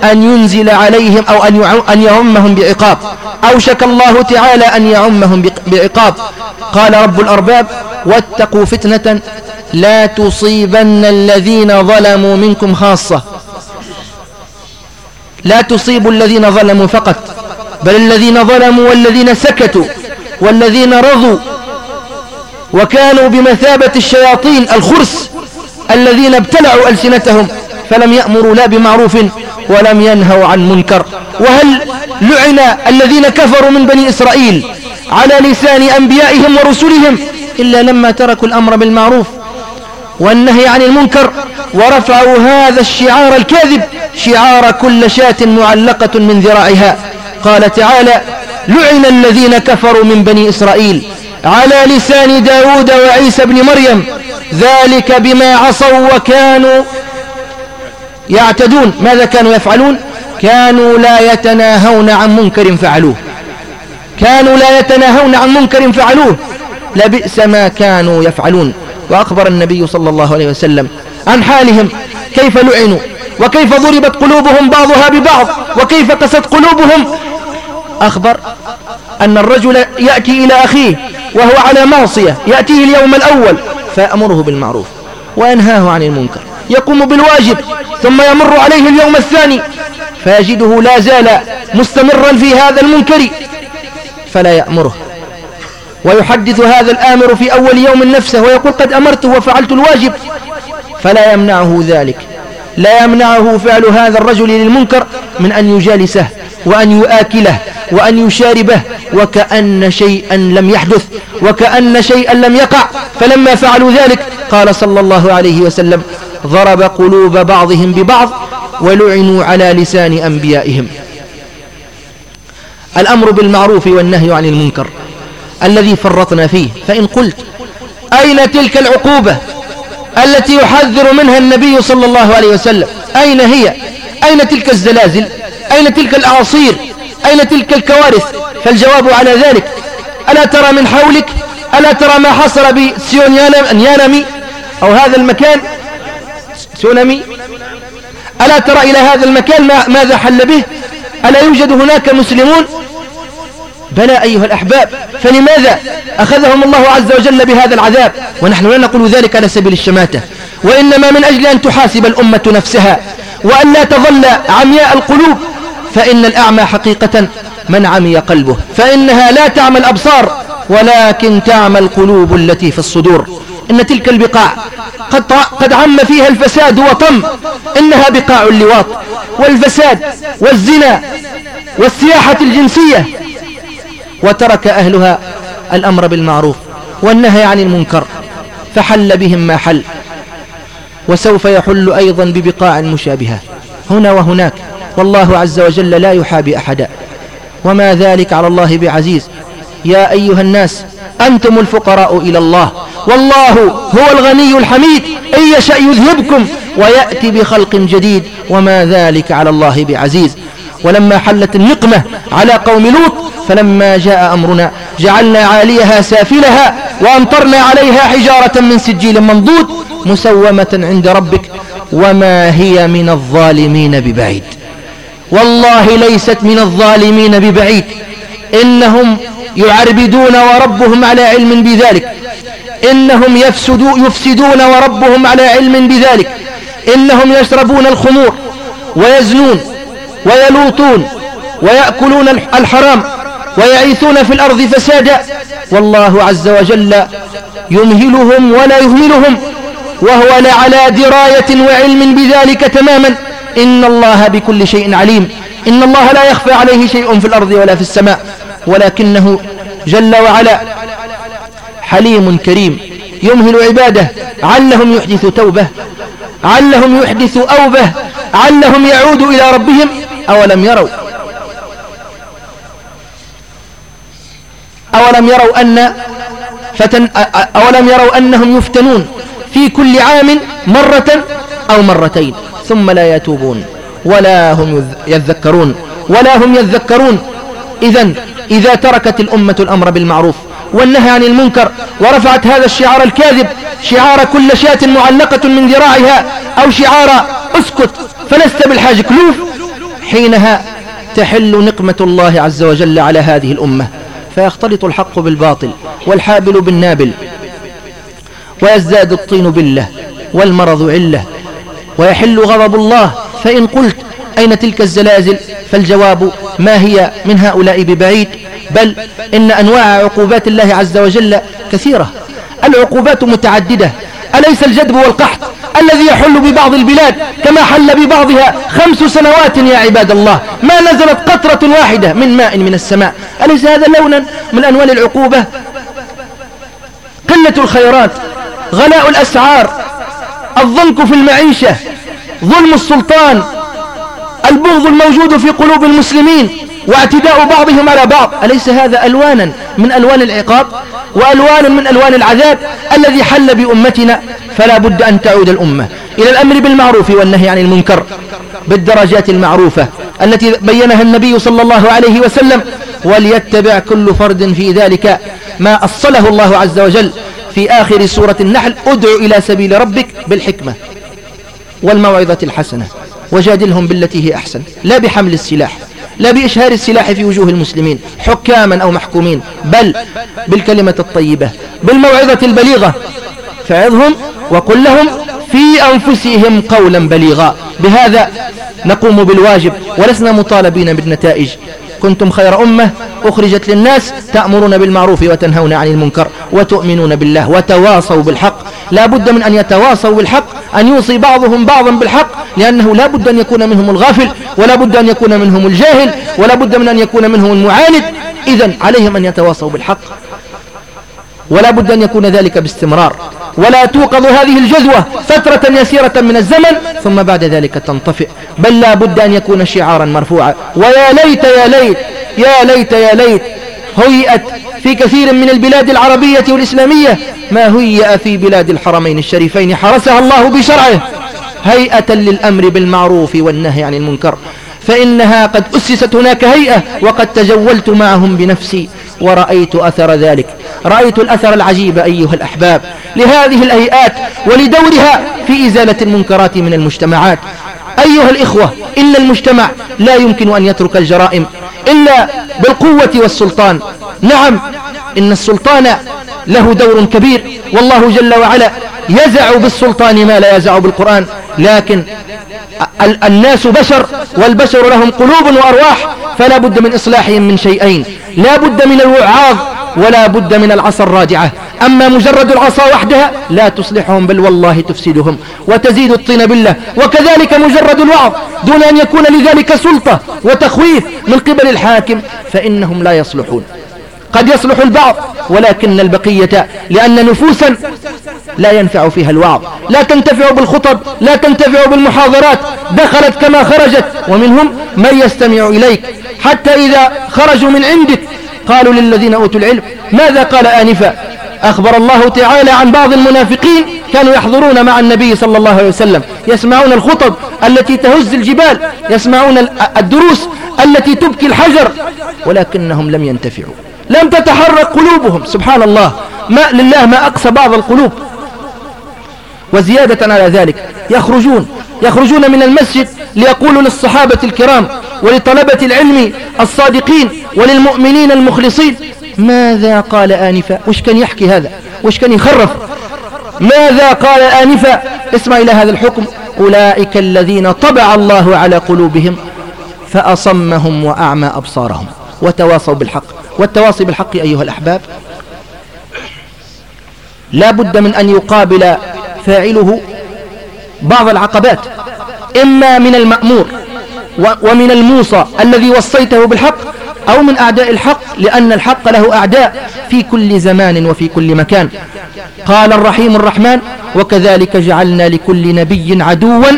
أن ينزل عليهم أو أن يعمهم بعقاب. أوشك الله تعالى أن يعمهم بعقاب. قال رب الأرباب واتقوا فتنة لا تصيبن الذين ظلموا منكم خاصة. لا تصيب الذين ظلموا فقط بل الذين ظلموا والذين سكتوا والذين رضوا وكانوا بمثابة الشياطين الخرس الذين ابتلعوا ألسنتهم. فلم يأمروا لا بمعروف ولم ينهوا عن منكر. وهل لعن الذين كفروا من بني إسرائيل على لسان أنبيائهم ورسلهم إلا لما تركوا الأمر بالمعروف والنهي عن المنكر ورفعوا هذا الشعار الكاذب شعار كل شاة معلقة من ذراعها؟ قال تعالى لعن الذين كفروا من بني إسرائيل على لسان داود وعيسى بن مريم ذلك بما عصوا وكانوا يعتدون. ماذا كانوا يفعلون؟ كانوا لا يتناهون عن منكر فعلوه. كانوا لا يتناهون عن منكر فعلوه. لبئس ما كانوا يفعلون. وأخبر النبي صلى الله عليه وسلم عن حالهم. كيف لعنوا؟ وكيف ضربت قلوبهم بعضها ببعض؟ وكيف قست قلوبهم؟ أخبر أن الرجل يأتي إلى أخيه وهو على معصية. يأتيه اليوم الأول فيأمره بالمعروف وينهاه عن المنكر. يقوم بالواجب ثم يمر عليه اليوم الثاني فيجده لا زال مستمرا في هذا المنكر فلا يأمره. ويحدث هذا الآمر في أول يوم نفسه ويقول قد أمرته وفعلت الواجب فلا يمنعه ذلك. لا يمنعه فعل هذا الرجل للمنكر من أن يجالسه وأن يآكله وأن يشاربه وكأن شيئا لم يحدث وكأن شيئا لم يقع فلما فعلوا ذلك قال صلى الله عليه وسلم ضرب قلوب بعضهم ببعض ولعنوا على لسان أنبيائهم. الأمر بالمعروف والنهي عن المنكر الذي فرطنا فيه. فإن قلت أين تلك العقوبة التي يحذر منها النبي صلى الله عليه وسلم؟ أين هي؟ أين تلك الزلازل؟ أين تلك الأعاصير؟ أين تلك الكوارث؟ فالجواب على ذلك ألا ترى من حولك؟ ألا ترى ما حصل بسيون يانمي؟ أو هذا المكان سونامي. ألا ترى إلى هذا المكان ماذا حل به؟ ألا يوجد هناك مسلمون؟ بلى أيها الأحباب فلماذا أخذهم الله عز وجل بهذا العذاب؟ ونحن لا نقول ذلك على سبيل الشماتة. وإنما من أجل أن تحاسب الأمة نفسها وأن لا تظل عمياء القلوب فإن الأعمى حقيقة من عمي قلبه فإنها لا تعمى الأبصار ولكن تعمى القلوب التي في الصدور. إن تلك البقاع قد, قد عم فيها الفساد وطم إنها بقاع اللواط والفساد والزنا والسياحة الجنسية. وترك أهلها الأمر بالمعروف والنهي عن المنكر فحل بهم ما حل. وسوف يحل أيضا ببقاع مشابهة. هنا وهناك والله عز وجل لا يحابي أحدا. وما ذلك على الله بعزيز. يا أيها الناس أنتم الفقراء إلى الله. والله هو الغني الحميد. إن يشأ يذهبكم ويأتي بخلق جديد. وما ذلك على الله بعزيز. ولما حلت النقمة على قوم لوط فلما جاء أمرنا جعلنا عاليها سافلها وأمطرنا عليها حجارة من سجيل منضود مسومة عند ربك. وما هي من الظالمين ببعيد. والله ليست من الظالمين ببعيد. إنهم يعربدون وربهم على علم بذلك. إنهم يفسدو يفسدون وربهم على علم بذلك. إنهم يشربون الخمور ويزنون ويلوطون ويأكلون الحرام ويعيثون في الأرض فسادا. والله عز وجل يمهلهم ولا يهملهم وهو لعلى دراية وعلم بذلك تماما. إن الله بكل شيء عليم. إن الله لا يخفى عليه شيء في الأرض ولا في السماء. ولكنه جل وعلا حليم كريم يمهل عباده علهم يحدث توبة علهم يحدث أوبة علهم يعودوا إلى ربهم أولم يروا؟ أولم يروا أن فتن أولم يروا أنهم يفتنون في كل عام مرة أو مرتين ثم لا يتوبون ولا هم يذكرون ولا هم يذكرون. إذا إذا تركت الأمة الأمر بالمعروف والنهي عن المنكر ورفعت هذا الشعار الكاذب شعار كل شاة معلقة من ذراعها أو شعار أسكت فلست بالحاج كلوف. حينها تحل نقمة الله عز وجل على هذه الأمة فيختلط الحق بالباطل والحابل بالنابل ويزداد الطين بالله والمرض علة ويحل غضب الله فإن قلت أين تلك الزلازل؟ فالجواب ما هي من هؤلاء ببعيد بل إن أنواع عقوبات الله عز وجل كثيرة. العقوبات متعددة. أليس الجدب والقحط الذي يحل ببعض البلاد كما حل ببعضها خمس سنوات يا عباد الله؟ ما نزلت قطرة واحدة من ماء من السماء. أليس هذا لونا من أنوال العقوبة؟ قلة الخيرات غلاء الأسعار الضنك في المعيشة ظلم السلطان البغض الموجود في قلوب المسلمين واعتداء بعضهم على بعض. أليس هذا ألوانا من ألوان العقاب وألوان من ألوان العذاب الذي حل بأمتنا؟ فلا بد أن تعود الأمة إلى الأمر بالمعروف والنهي عن المنكر بالدرجات المعروفة التي بينها النبي صلى الله عليه وسلم وليتبع كل فرد في ذلك ما أصله الله عز وجل في آخر سورة النحل. ادع إلى سبيل ربك بالحكمة والموعظة الحسنة. وجادلهم بالتي هي أحسن. لا بحمل السلاح لا بإشهار السلاح في وجوه المسلمين حكاما أو محكومين بل بالكلمة الطيبة بالموعظة البليغة. فعظهم وقل لهم في أنفسهم قولا بليغا. بهذا نقوم بالواجب ولسنا مطالبين بالنتائج. كنتم خير أمة أخرجت للناس تأمرون بالمعروف وتنهون عن المنكر وتؤمنون بالله وتواصوا بالحق. لا بد من أن يتواصوا بالحق أن يوصي بعضهم بعضا بالحق لأنه لا بد أن يكون منهم الغافل ولا بد أن يكون منهم الجاهل ولا بد من أن يكون منهم المعاند. إذا عليهم أن يتواصوا بالحق. ولا بد أن يكون ذلك باستمرار. ولا توقظ هذه الجذوة فترة يسيرة من الزمن ثم بعد ذلك تنطفئ. بل لا بد أن يكون شعارا مرفوعا. ويا ليت يا ليت يا ليت يا ليت هيئت في كثير من البلاد العربية والإسلامية. ما هيئ في بلاد الحرمين الشريفين حرسها الله بشرعه. هيئة للأمر بالمعروف والنهي عن المنكر. فإنها قد أسست هناك هيئة وقد تجولت معهم بنفسي ورأيت أثر ذلك. رأيت الأثر العجيب أيها الأحباب. لهذه الهيئات ولدورها في إزالة المنكرات من المجتمعات. أيها الإخوة إن المجتمع لا يمكن أن يترك الجرائم إلا بالقوة والسلطان. نعم إن السلطان له دور كبير والله جل وعلا يزع بالسلطان ما لا يزع بالقرآن. لكن الناس بشر والبشر لهم قلوب وأرواح فلا بد من إصلاحهم من شيئين. لا بد من الوعاظ ولا بد من العصا الراجعة. أما مجرد العصا وحدها لا تصلحهم بل والله تفسدهم وتزيد الطين بالله. وكذلك مجرد الوعظ دون أن يكون لذلك سلطة وتخويف من قبل الحاكم فإنهم لا يصلحون. قد يصلح البعض ولكن البقية لأن نفوسا لا ينفع فيها الوعظ. لا تنتفع بالخطب لا تنتفع بالمحاضرات. دخلت كما خرجت ومنهم من يستمع إليك. حتى إذا خرجوا من عندك قالوا للذين أوتوا العلم ماذا قال آنفا؟ أخبر الله تعالى عن بعض المنافقين كانوا يحضرون مع النبي صلى الله عليه وسلم يسمعون الخطب التي تهز الجبال يسمعون الدروس التي تبكي الحجر ولكنهم لم ينتفعوا لم تتحرك قلوبهم سبحان الله ما لله ما أقسى بعض القلوب. وزيادة على ذلك. يخرجون يخرجون من المسجد ليقولوا للصحابة الكرام ولطلبة العلم الصادقين وللمؤمنين المخلصين ماذا قال آنفا وش كان يحكي هذا؟ وش كان يخرف؟ ماذا قال آنفا اسمع إلى هذا الحكم. أولئك الذين طبع الله على قلوبهم فأصمهم وأعمى أبصارهم. وتواصوا بالحق. والتواصي بالحق أيها الأحباب لا بد من أن يقابل فاعله بعض العقبات إما من المأمور ومن الموصى الذي وصيته بالحق أو من أعداء الحق لأن الحق له أعداء في كل زمان وفي كل مكان. قال الرحيم الرحمن وكذلك جعلنا لكل نبي عدوا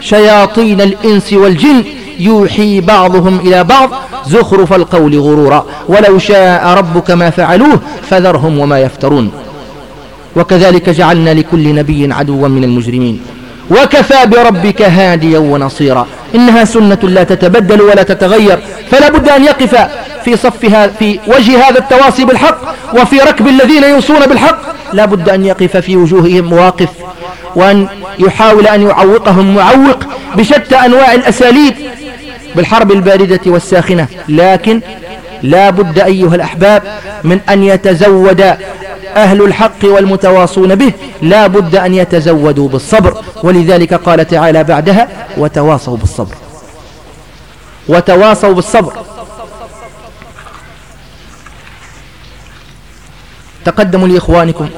شياطين الإنس والجن يوحي بعضهم إلى بعض زخرف القول غرورا. ولو شاء ربك ما فعلوه فذرهم وما يفترون. وكذلك جعلنا لكل نبي عدوا من المجرمين. وكفى بربك هاديا ونصيرا. إنها سنة لا تتبدل ولا تتغير. فلا بد أن يقف في صفها في وجه هذا التواصي بالحق وفي ركب الذين يوصون بالحق. لا بد أن يقف في وجوههم مواقف وأن يحاول أن يعوقهم معوق بشتى أنواع الأساليب بالحرب الباردة والساخنة. لكن لا بد أيها الأحباب من أن يتزود أهل الحق والمتواصون به لا بد أن يتزودوا بالصبر ولذلك قال تعالى بعدها وتواصوا بالصبر. وتواصوا بالصبر. تقدموا لإخوانكم.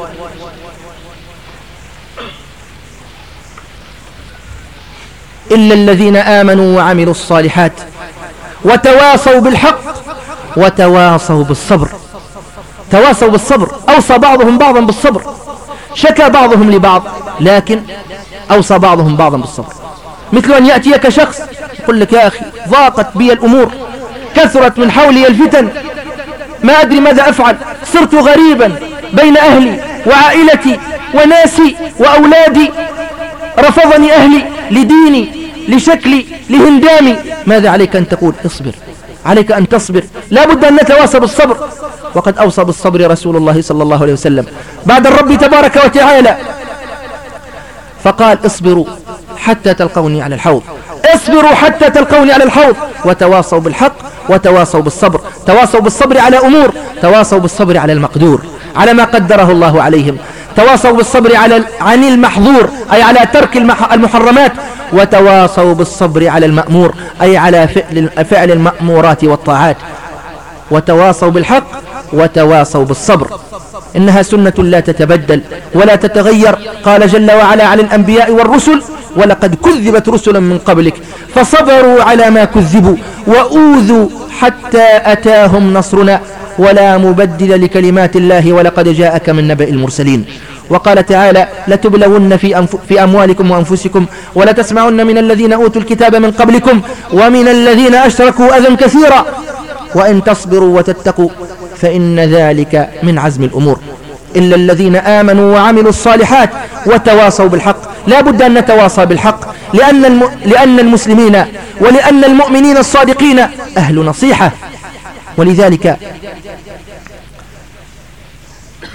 إلا الذين آمنوا وعملوا الصالحات وتواصوا بالحق وتواصوا بالصبر. تواصوا بالصبر أوصى بعضهم بعضا بالصبر. شكى بعضهم لبعض لكن أوصى بعضهم بعضا بالصبر. مثل أن يأتيك شخص يقول لك يا أخي ضاقت بي الأمور كثرت من حولي الفتن. ما أدري ماذا أفعل صرت غريبا بين أهلي وعائلتي وناسي وأولادي. رفضني أهلي لديني لشكلي لهندامي. ماذا عليك أن تقول؟ اصبر. عليك أن تصبر. لا بد أن نتواصى بالصبر. وقد أوصى بالصبر رسول الله صلى الله عليه وسلم. بعد الرب تبارك وتعالى. فقال اصبروا حتى تلقوني على الحوض. اصبروا حتى تلقوني على الحوض. وتواصوا بالحق وتواصوا بالصبر. تواصوا بالصبر على أمور. تواصوا بالصبر على المقدور. على ما قدره الله عليهم. تواصوا بالصبر على عن المحظور. أي على ترك المحرمات. وتواصوا بالصبر على المأمور. أي على فعل, فعل المأمورات والطاعات. وتواصوا بالحق وتواصوا بالصبر. إنها سنة لا تتبدل ولا تتغير. قال جل وعلا على الأنبياء والرسل ولقد كذبت رسلا من قبلك فصبروا على ما كذبوا وأوذوا حتى أتاهم نصرنا. ولا مبدل لكلمات الله ولقد جاءك من نبأ المرسلين. وقال تعالى لتبلون في, أنف في أموالكم وأنفسكم ولتسمعن من الذين أوتوا الكتاب من قبلكم ومن الذين أشركوا أذى كثيرا. وإن تصبروا وتتقوا فإن ذلك من عزم الأمور. إلا الذين آمنوا وعملوا الصالحات وتواصوا بالحق. لا بد أن نتواصى بالحق. لأن, الم... لأن المسلمين ولأن المؤمنين الصادقين أهل نصيحة. ولذلك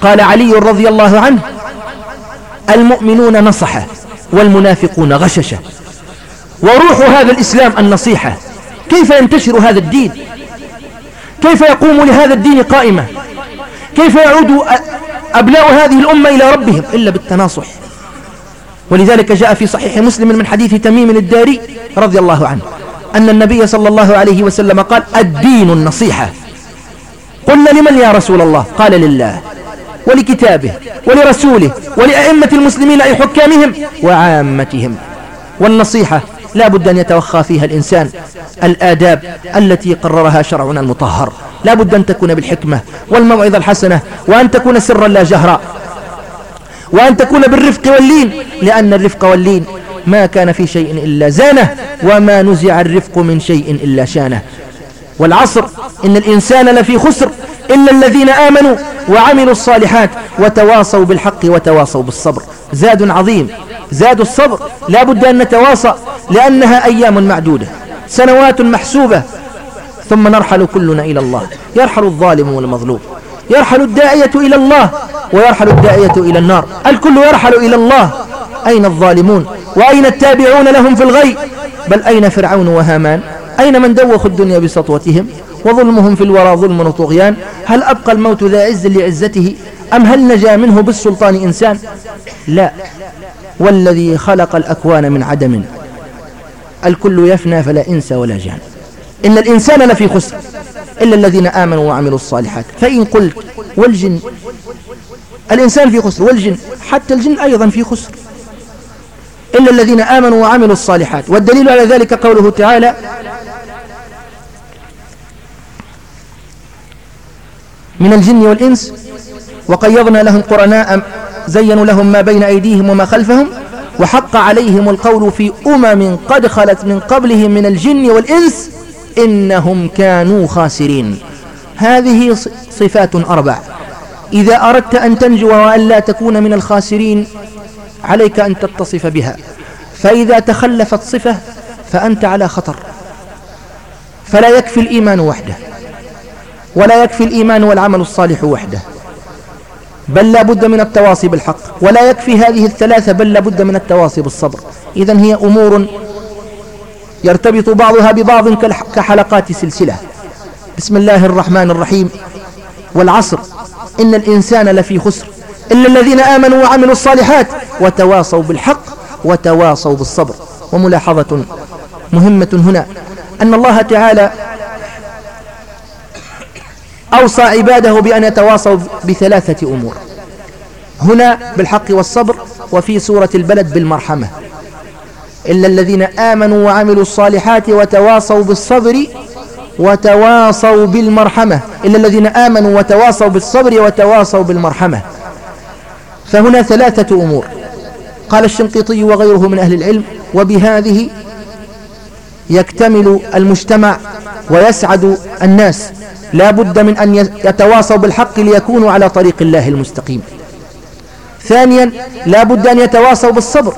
قال علي رضي الله عنه المؤمنون نصحة والمنافقون غششة وروح هذا الإسلام النصيحة. كيف ينتشر هذا الدين؟ كيف يقوم لهذا الدين قائمة؟ كيف يعود أبناء هذه الأمة إلى ربهم؟ إلا بالتناصح. ولذلك جاء في صحيح مسلم من حديث تميم الداري رضي الله عنه أن النبي صلى الله عليه وسلم قال الدين النصيحة. قلنا لمن يا رسول الله؟ قال لله. ولكتابه. ولرسوله. ولأئمة المسلمين أي حكامهم. وعامتهم. والنصيحة. لا بد أن يتوخى فيها الإنسان الآداب التي قررها شرعنا المطهر. لا بد أن تكون بالحكمة والموعظة الحسنة وأن تكون سرا لا جهرا وأن تكون بالرفق واللين لأن الرفق واللين ما كان في شيء إلا زانه وما نزع الرفق من شيء إلا شانه. والعصر إن الإنسان لفي خسر إلا الذين آمنوا وعملوا الصالحات وتواصوا بالحق وتواصوا بالصبر. زاد عظيم. زاد الصبر لا بد أن نتواصى لأنها أيام معدودة سنوات محسوبة. ثم نرحل كلنا إلى الله يرحل الظالم والمظلوم يرحل الداعية إلى الله ويرحل الداعية إلى النار. الكل يرحل إلى الله. أين الظالمون؟ وأين التابعون لهم في الغي؟ بل أين فرعون وهامان؟ أين من دوخوا الدنيا بسطوتهم؟ وظلمهم في الورى ظلم وطغيان. هل أبقى الموت ذا عز لعزته؟ أم هل نجا منه بالسلطان إنسان؟ لا. والذي خلق الأكوان من عدم. الكل يفنى فلا إنس ولا جان. إن الإنسان لفي خسر. إلا الذين آمنوا وعملوا الصالحات. فإن قلت والجن الإنسان في خسر والجن حتى الجن أيضا في خسر. إلا الذين آمنوا وعملوا الصالحات. والدليل على ذلك قوله تعالى من الجن والإنس وقيضنا لهم قرناء زينوا لهم ما بين أيديهم وما خلفهم وحق عليهم القول في أمم قد خلت من قبلهم من الجن والإنس إنهم كانوا خاسرين. هذه صفات أربع. إذا أردت أن تنجو وأن لا تكون من الخاسرين عليك أن تتصف بها. فإذا تخلفت صفة فأنت على خطر. فلا يكفي الإيمان وحده ولا يكفي الإيمان والعمل الصالح وحده. بل لا بد من التواصي بالحق ولا يكفي هذه الثلاثة بل لا بد من التواصي بالصبر. إذا هي أمور يرتبط بعضها ببعض كحلقات سلسلة. بسم الله الرحمن الرحيم. والعصر إن الإنسان لفي خسر. إلا الذين آمنوا وعملوا الصالحات وتواصوا بالحق وتواصوا بالصبر. وملاحظة مهمة هنا أن الله تعالى أوصى عباده بأن يتواصوا بثلاثة أمور. هنا بالحق والصبر وفي سورة البلد بالمرحمة. إلا الذين آمنوا وعملوا الصالحات وتواصوا بالصبر وتواصوا بالمرحمة. إلا الذين آمنوا وتواصوا بالصبر وتواصوا بالمرحمة. فهنا ثلاثة أمور. قال الشنقيطي وغيره من أهل العلم وبهذه يكتمل المجتمع ويسعد الناس. لا بد من أن يتواصوا بالحق ليكونوا على طريق الله المستقيم. ثانيا لا بد أن يتواصوا بالصبر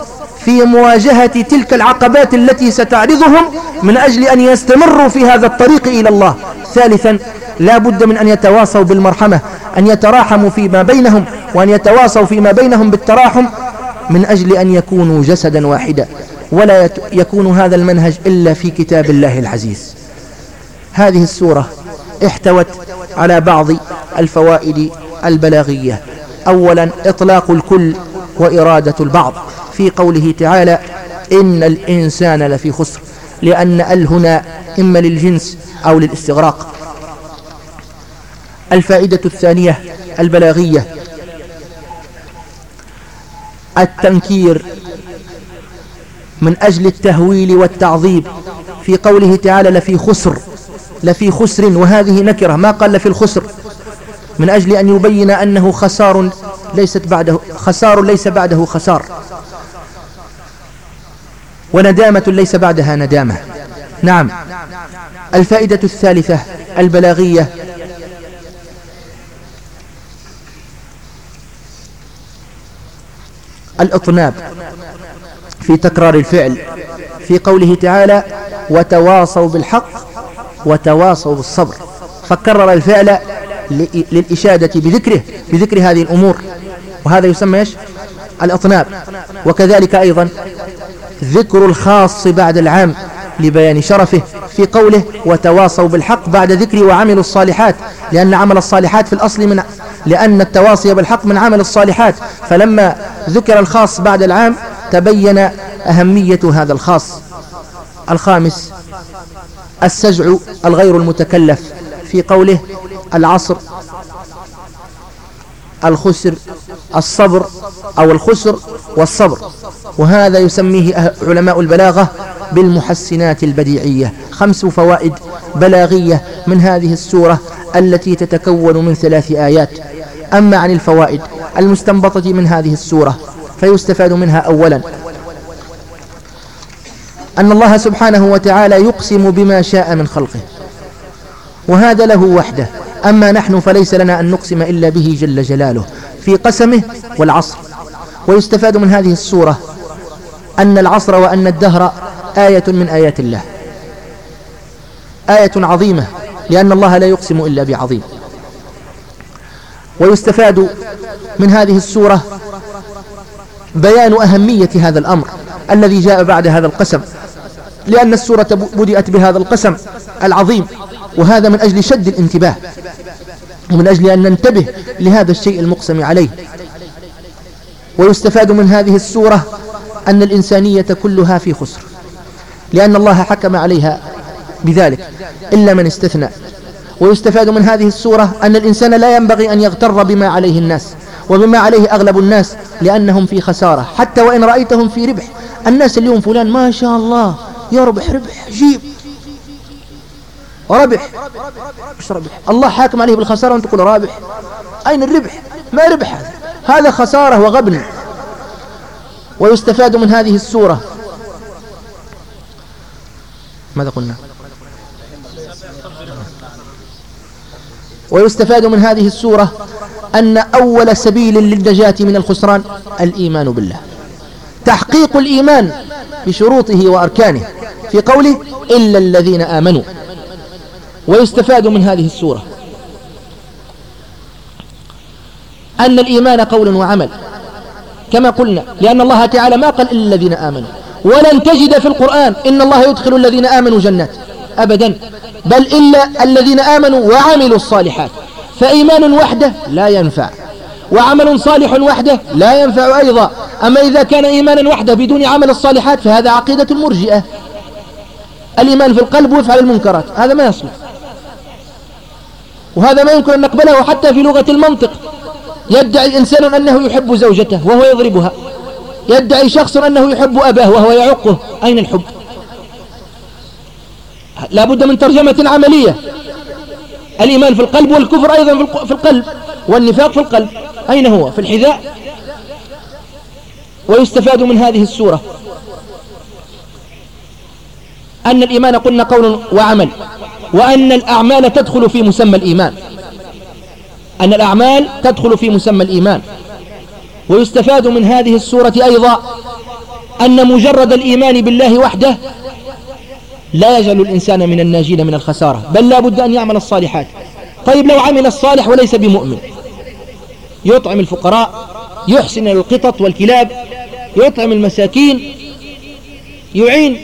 في مواجهة تلك العقبات التي ستعرضهم من أجل أن يستمروا في هذا الطريق إلى الله. ثالثا لا بد من أن يتواصوا بالمرحمة أن يتراحموا فيما بينهم وأن يتواصوا فيما بينهم بالتراحم من أجل أن يكونوا جسدا واحدا. ولا يكون هذا المنهج إلا في كتاب الله العزيز. هذه السورة احتوت على بعض الفوائد البلاغية. أولا إطلاق الكل وإرادة البعض. في قوله تعالى إن الإنسان لفي خسر لأن ال هنا إما للجنس أو للاستغراق. الفائدة الثانية البلاغية التنكير من أجل التهويل والتعظيم. في قوله تعالى لفي خسر لفي خسر وهذه نكرة. ما قال لفي الخسر؟ من أجل أن يبين أنه خسار ليست بعده خسار ليس بعده خسار. وندامة ليس بعدها ندامة. نعم. الفائدة الثالثة البلاغية. الإطناب في تكرار الفعل في قوله تعالى وتواصوا بالحق وتواصوا بالصبر فكرر الفعل للإشادة بذكره بذكر هذه الأمور. وهذا يسمى إيش؟ الأطناب. وكذلك أيضا ذكر الخاص بعد العام لبيان شرفه في قوله وتواصوا بالحق بعد ذكر وعملوا الصالحات. لأن عمل الصالحات في الأصل من لأن التواصي بالحق من عمل الصالحات. فلما ذكر الخاص بعد العام تبين أهمية هذا الخاص. الخامس السجع الغير المتكلف في قوله العصر الخسر الصبر أو الخسر والصبر. وهذا يسميه أه- علماء البلاغة بالمحسنات البديعية. خمس فوائد بلاغية من هذه السورة التي تتكون من ثلاث آيات. أما عن الفوائد المستنبطة من هذه السورة فيستفاد منها أولا أن الله سبحانه وتعالى يقسم بما شاء من خلقه. وهذا له وحده. أما نحن فليس لنا أن نقسم إلا به جل جلاله في قسمه والعصر. ويستفاد من هذه السورة أن العصر وأن الدهر آية من آيات الله. آية عظيمة لأن الله لا يقسم إلا بعظيم. ويستفاد من هذه السورة بيان أهمية هذا الأمر الذي جاء بعد هذا القسم. لأن السورة بدأت بهذا القسم العظيم وهذا من أجل شد الانتباه ومن أجل أن ننتبه لهذا الشيء المقسم عليه. ويستفاد من هذه السورة أن الإنسانية كلها في خسر لأن الله حكم عليها بذلك إلا من استثنى. ويستفاد من هذه السورة أن الإنسان لا ينبغي أن يغتر بما عليه الناس وبما عليه أغلب الناس لأنهم في خسارة. حتى وإن رأيتهم في ربح الناس اليوم فلان ما شاء الله يربح ربح عجيب ربح. مش ربح؟ الله حاكم عليه بالخسارة وأنت تقول رابح. أين الربح؟ ما ربح هذا. هذا خسارة وغبن. ويستفاد من هذه السورة. ماذا قلنا؟ ويستفاد من هذه السورة أن أول سبيل للنجاة من الخسران الإيمان بالله. تحقيق الإيمان بشروطه وأركانه. في قوله إلا الذين آمنوا. ويستفاد من هذه السورة. أن الإيمان قول وعمل. كما قلنا لأن الله تعالى ما قال إلا الذين آمنوا. ولن تجد في القرآن إن الله يدخل الذين آمنوا جنات. أبدا. بل إلا الذين آمنوا وعملوا الصالحات. فإيمان وحده لا ينفع. وعمل صالح وحده لا ينفع أيضا. أما إذا كان إيمانا وحده بدون عمل الصالحات فهذا عقيدة المرجئة الإيمان في القلب ويفعل المنكرات. هذا ما يصلح. وهذا ما يمكن أن نقبله حتى في لغة المنطق. يدعي إنسان أنه يحب زوجته وهو يضربها. يدعي شخص أنه يحب أباه وهو يعقه. أين الحب؟ لا بد من ترجمة عملية. الإيمان في القلب والكفر أيضا في القلب. والنفاق في القلب. أين هو؟ في الحذاء؟ ويستفاد من هذه السورة أن الإيمان قلنا قول وعمل وأن الأعمال تدخل في مسمى الإيمان. أن الأعمال تدخل في مسمى الإيمان. ويستفاد من هذه السورة أيضا أن مجرد الإيمان بالله وحده لا يجعل الإنسان من الناجين من الخسارة بل لا بد أن يعمل الصالحات. طيب لو عمل الصالح وليس بمؤمن يطعم الفقراء يحسن القطط والكلاب يطعم المساكين يعين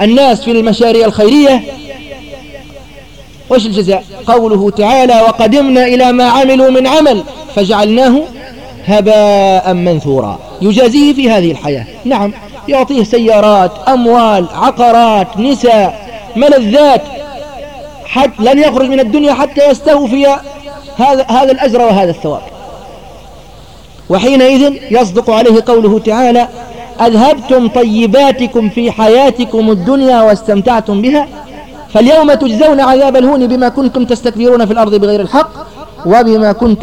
الناس في المشاريع الخيرية. وش الجزاء؟ قوله تعالى وقدمنا إلى ما عملوا من عمل فجعلناه هباء منثورا. يجازيه في هذه الحياة. نعم يعطيه سيارات أموال عقارات نساء ملذات حتى لن يخرج من الدنيا حتى يستوفي هذا هذا الأجر وهذا الثواب. وحينئذ يصدق عليه قوله تعالى أذهبتم طيباتكم في حياتكم الدنيا واستمتعتم بها فاليوم تجزون عذاب الهون بما كنتم تستكبرون في الأرض بغير الحق وبما كنتم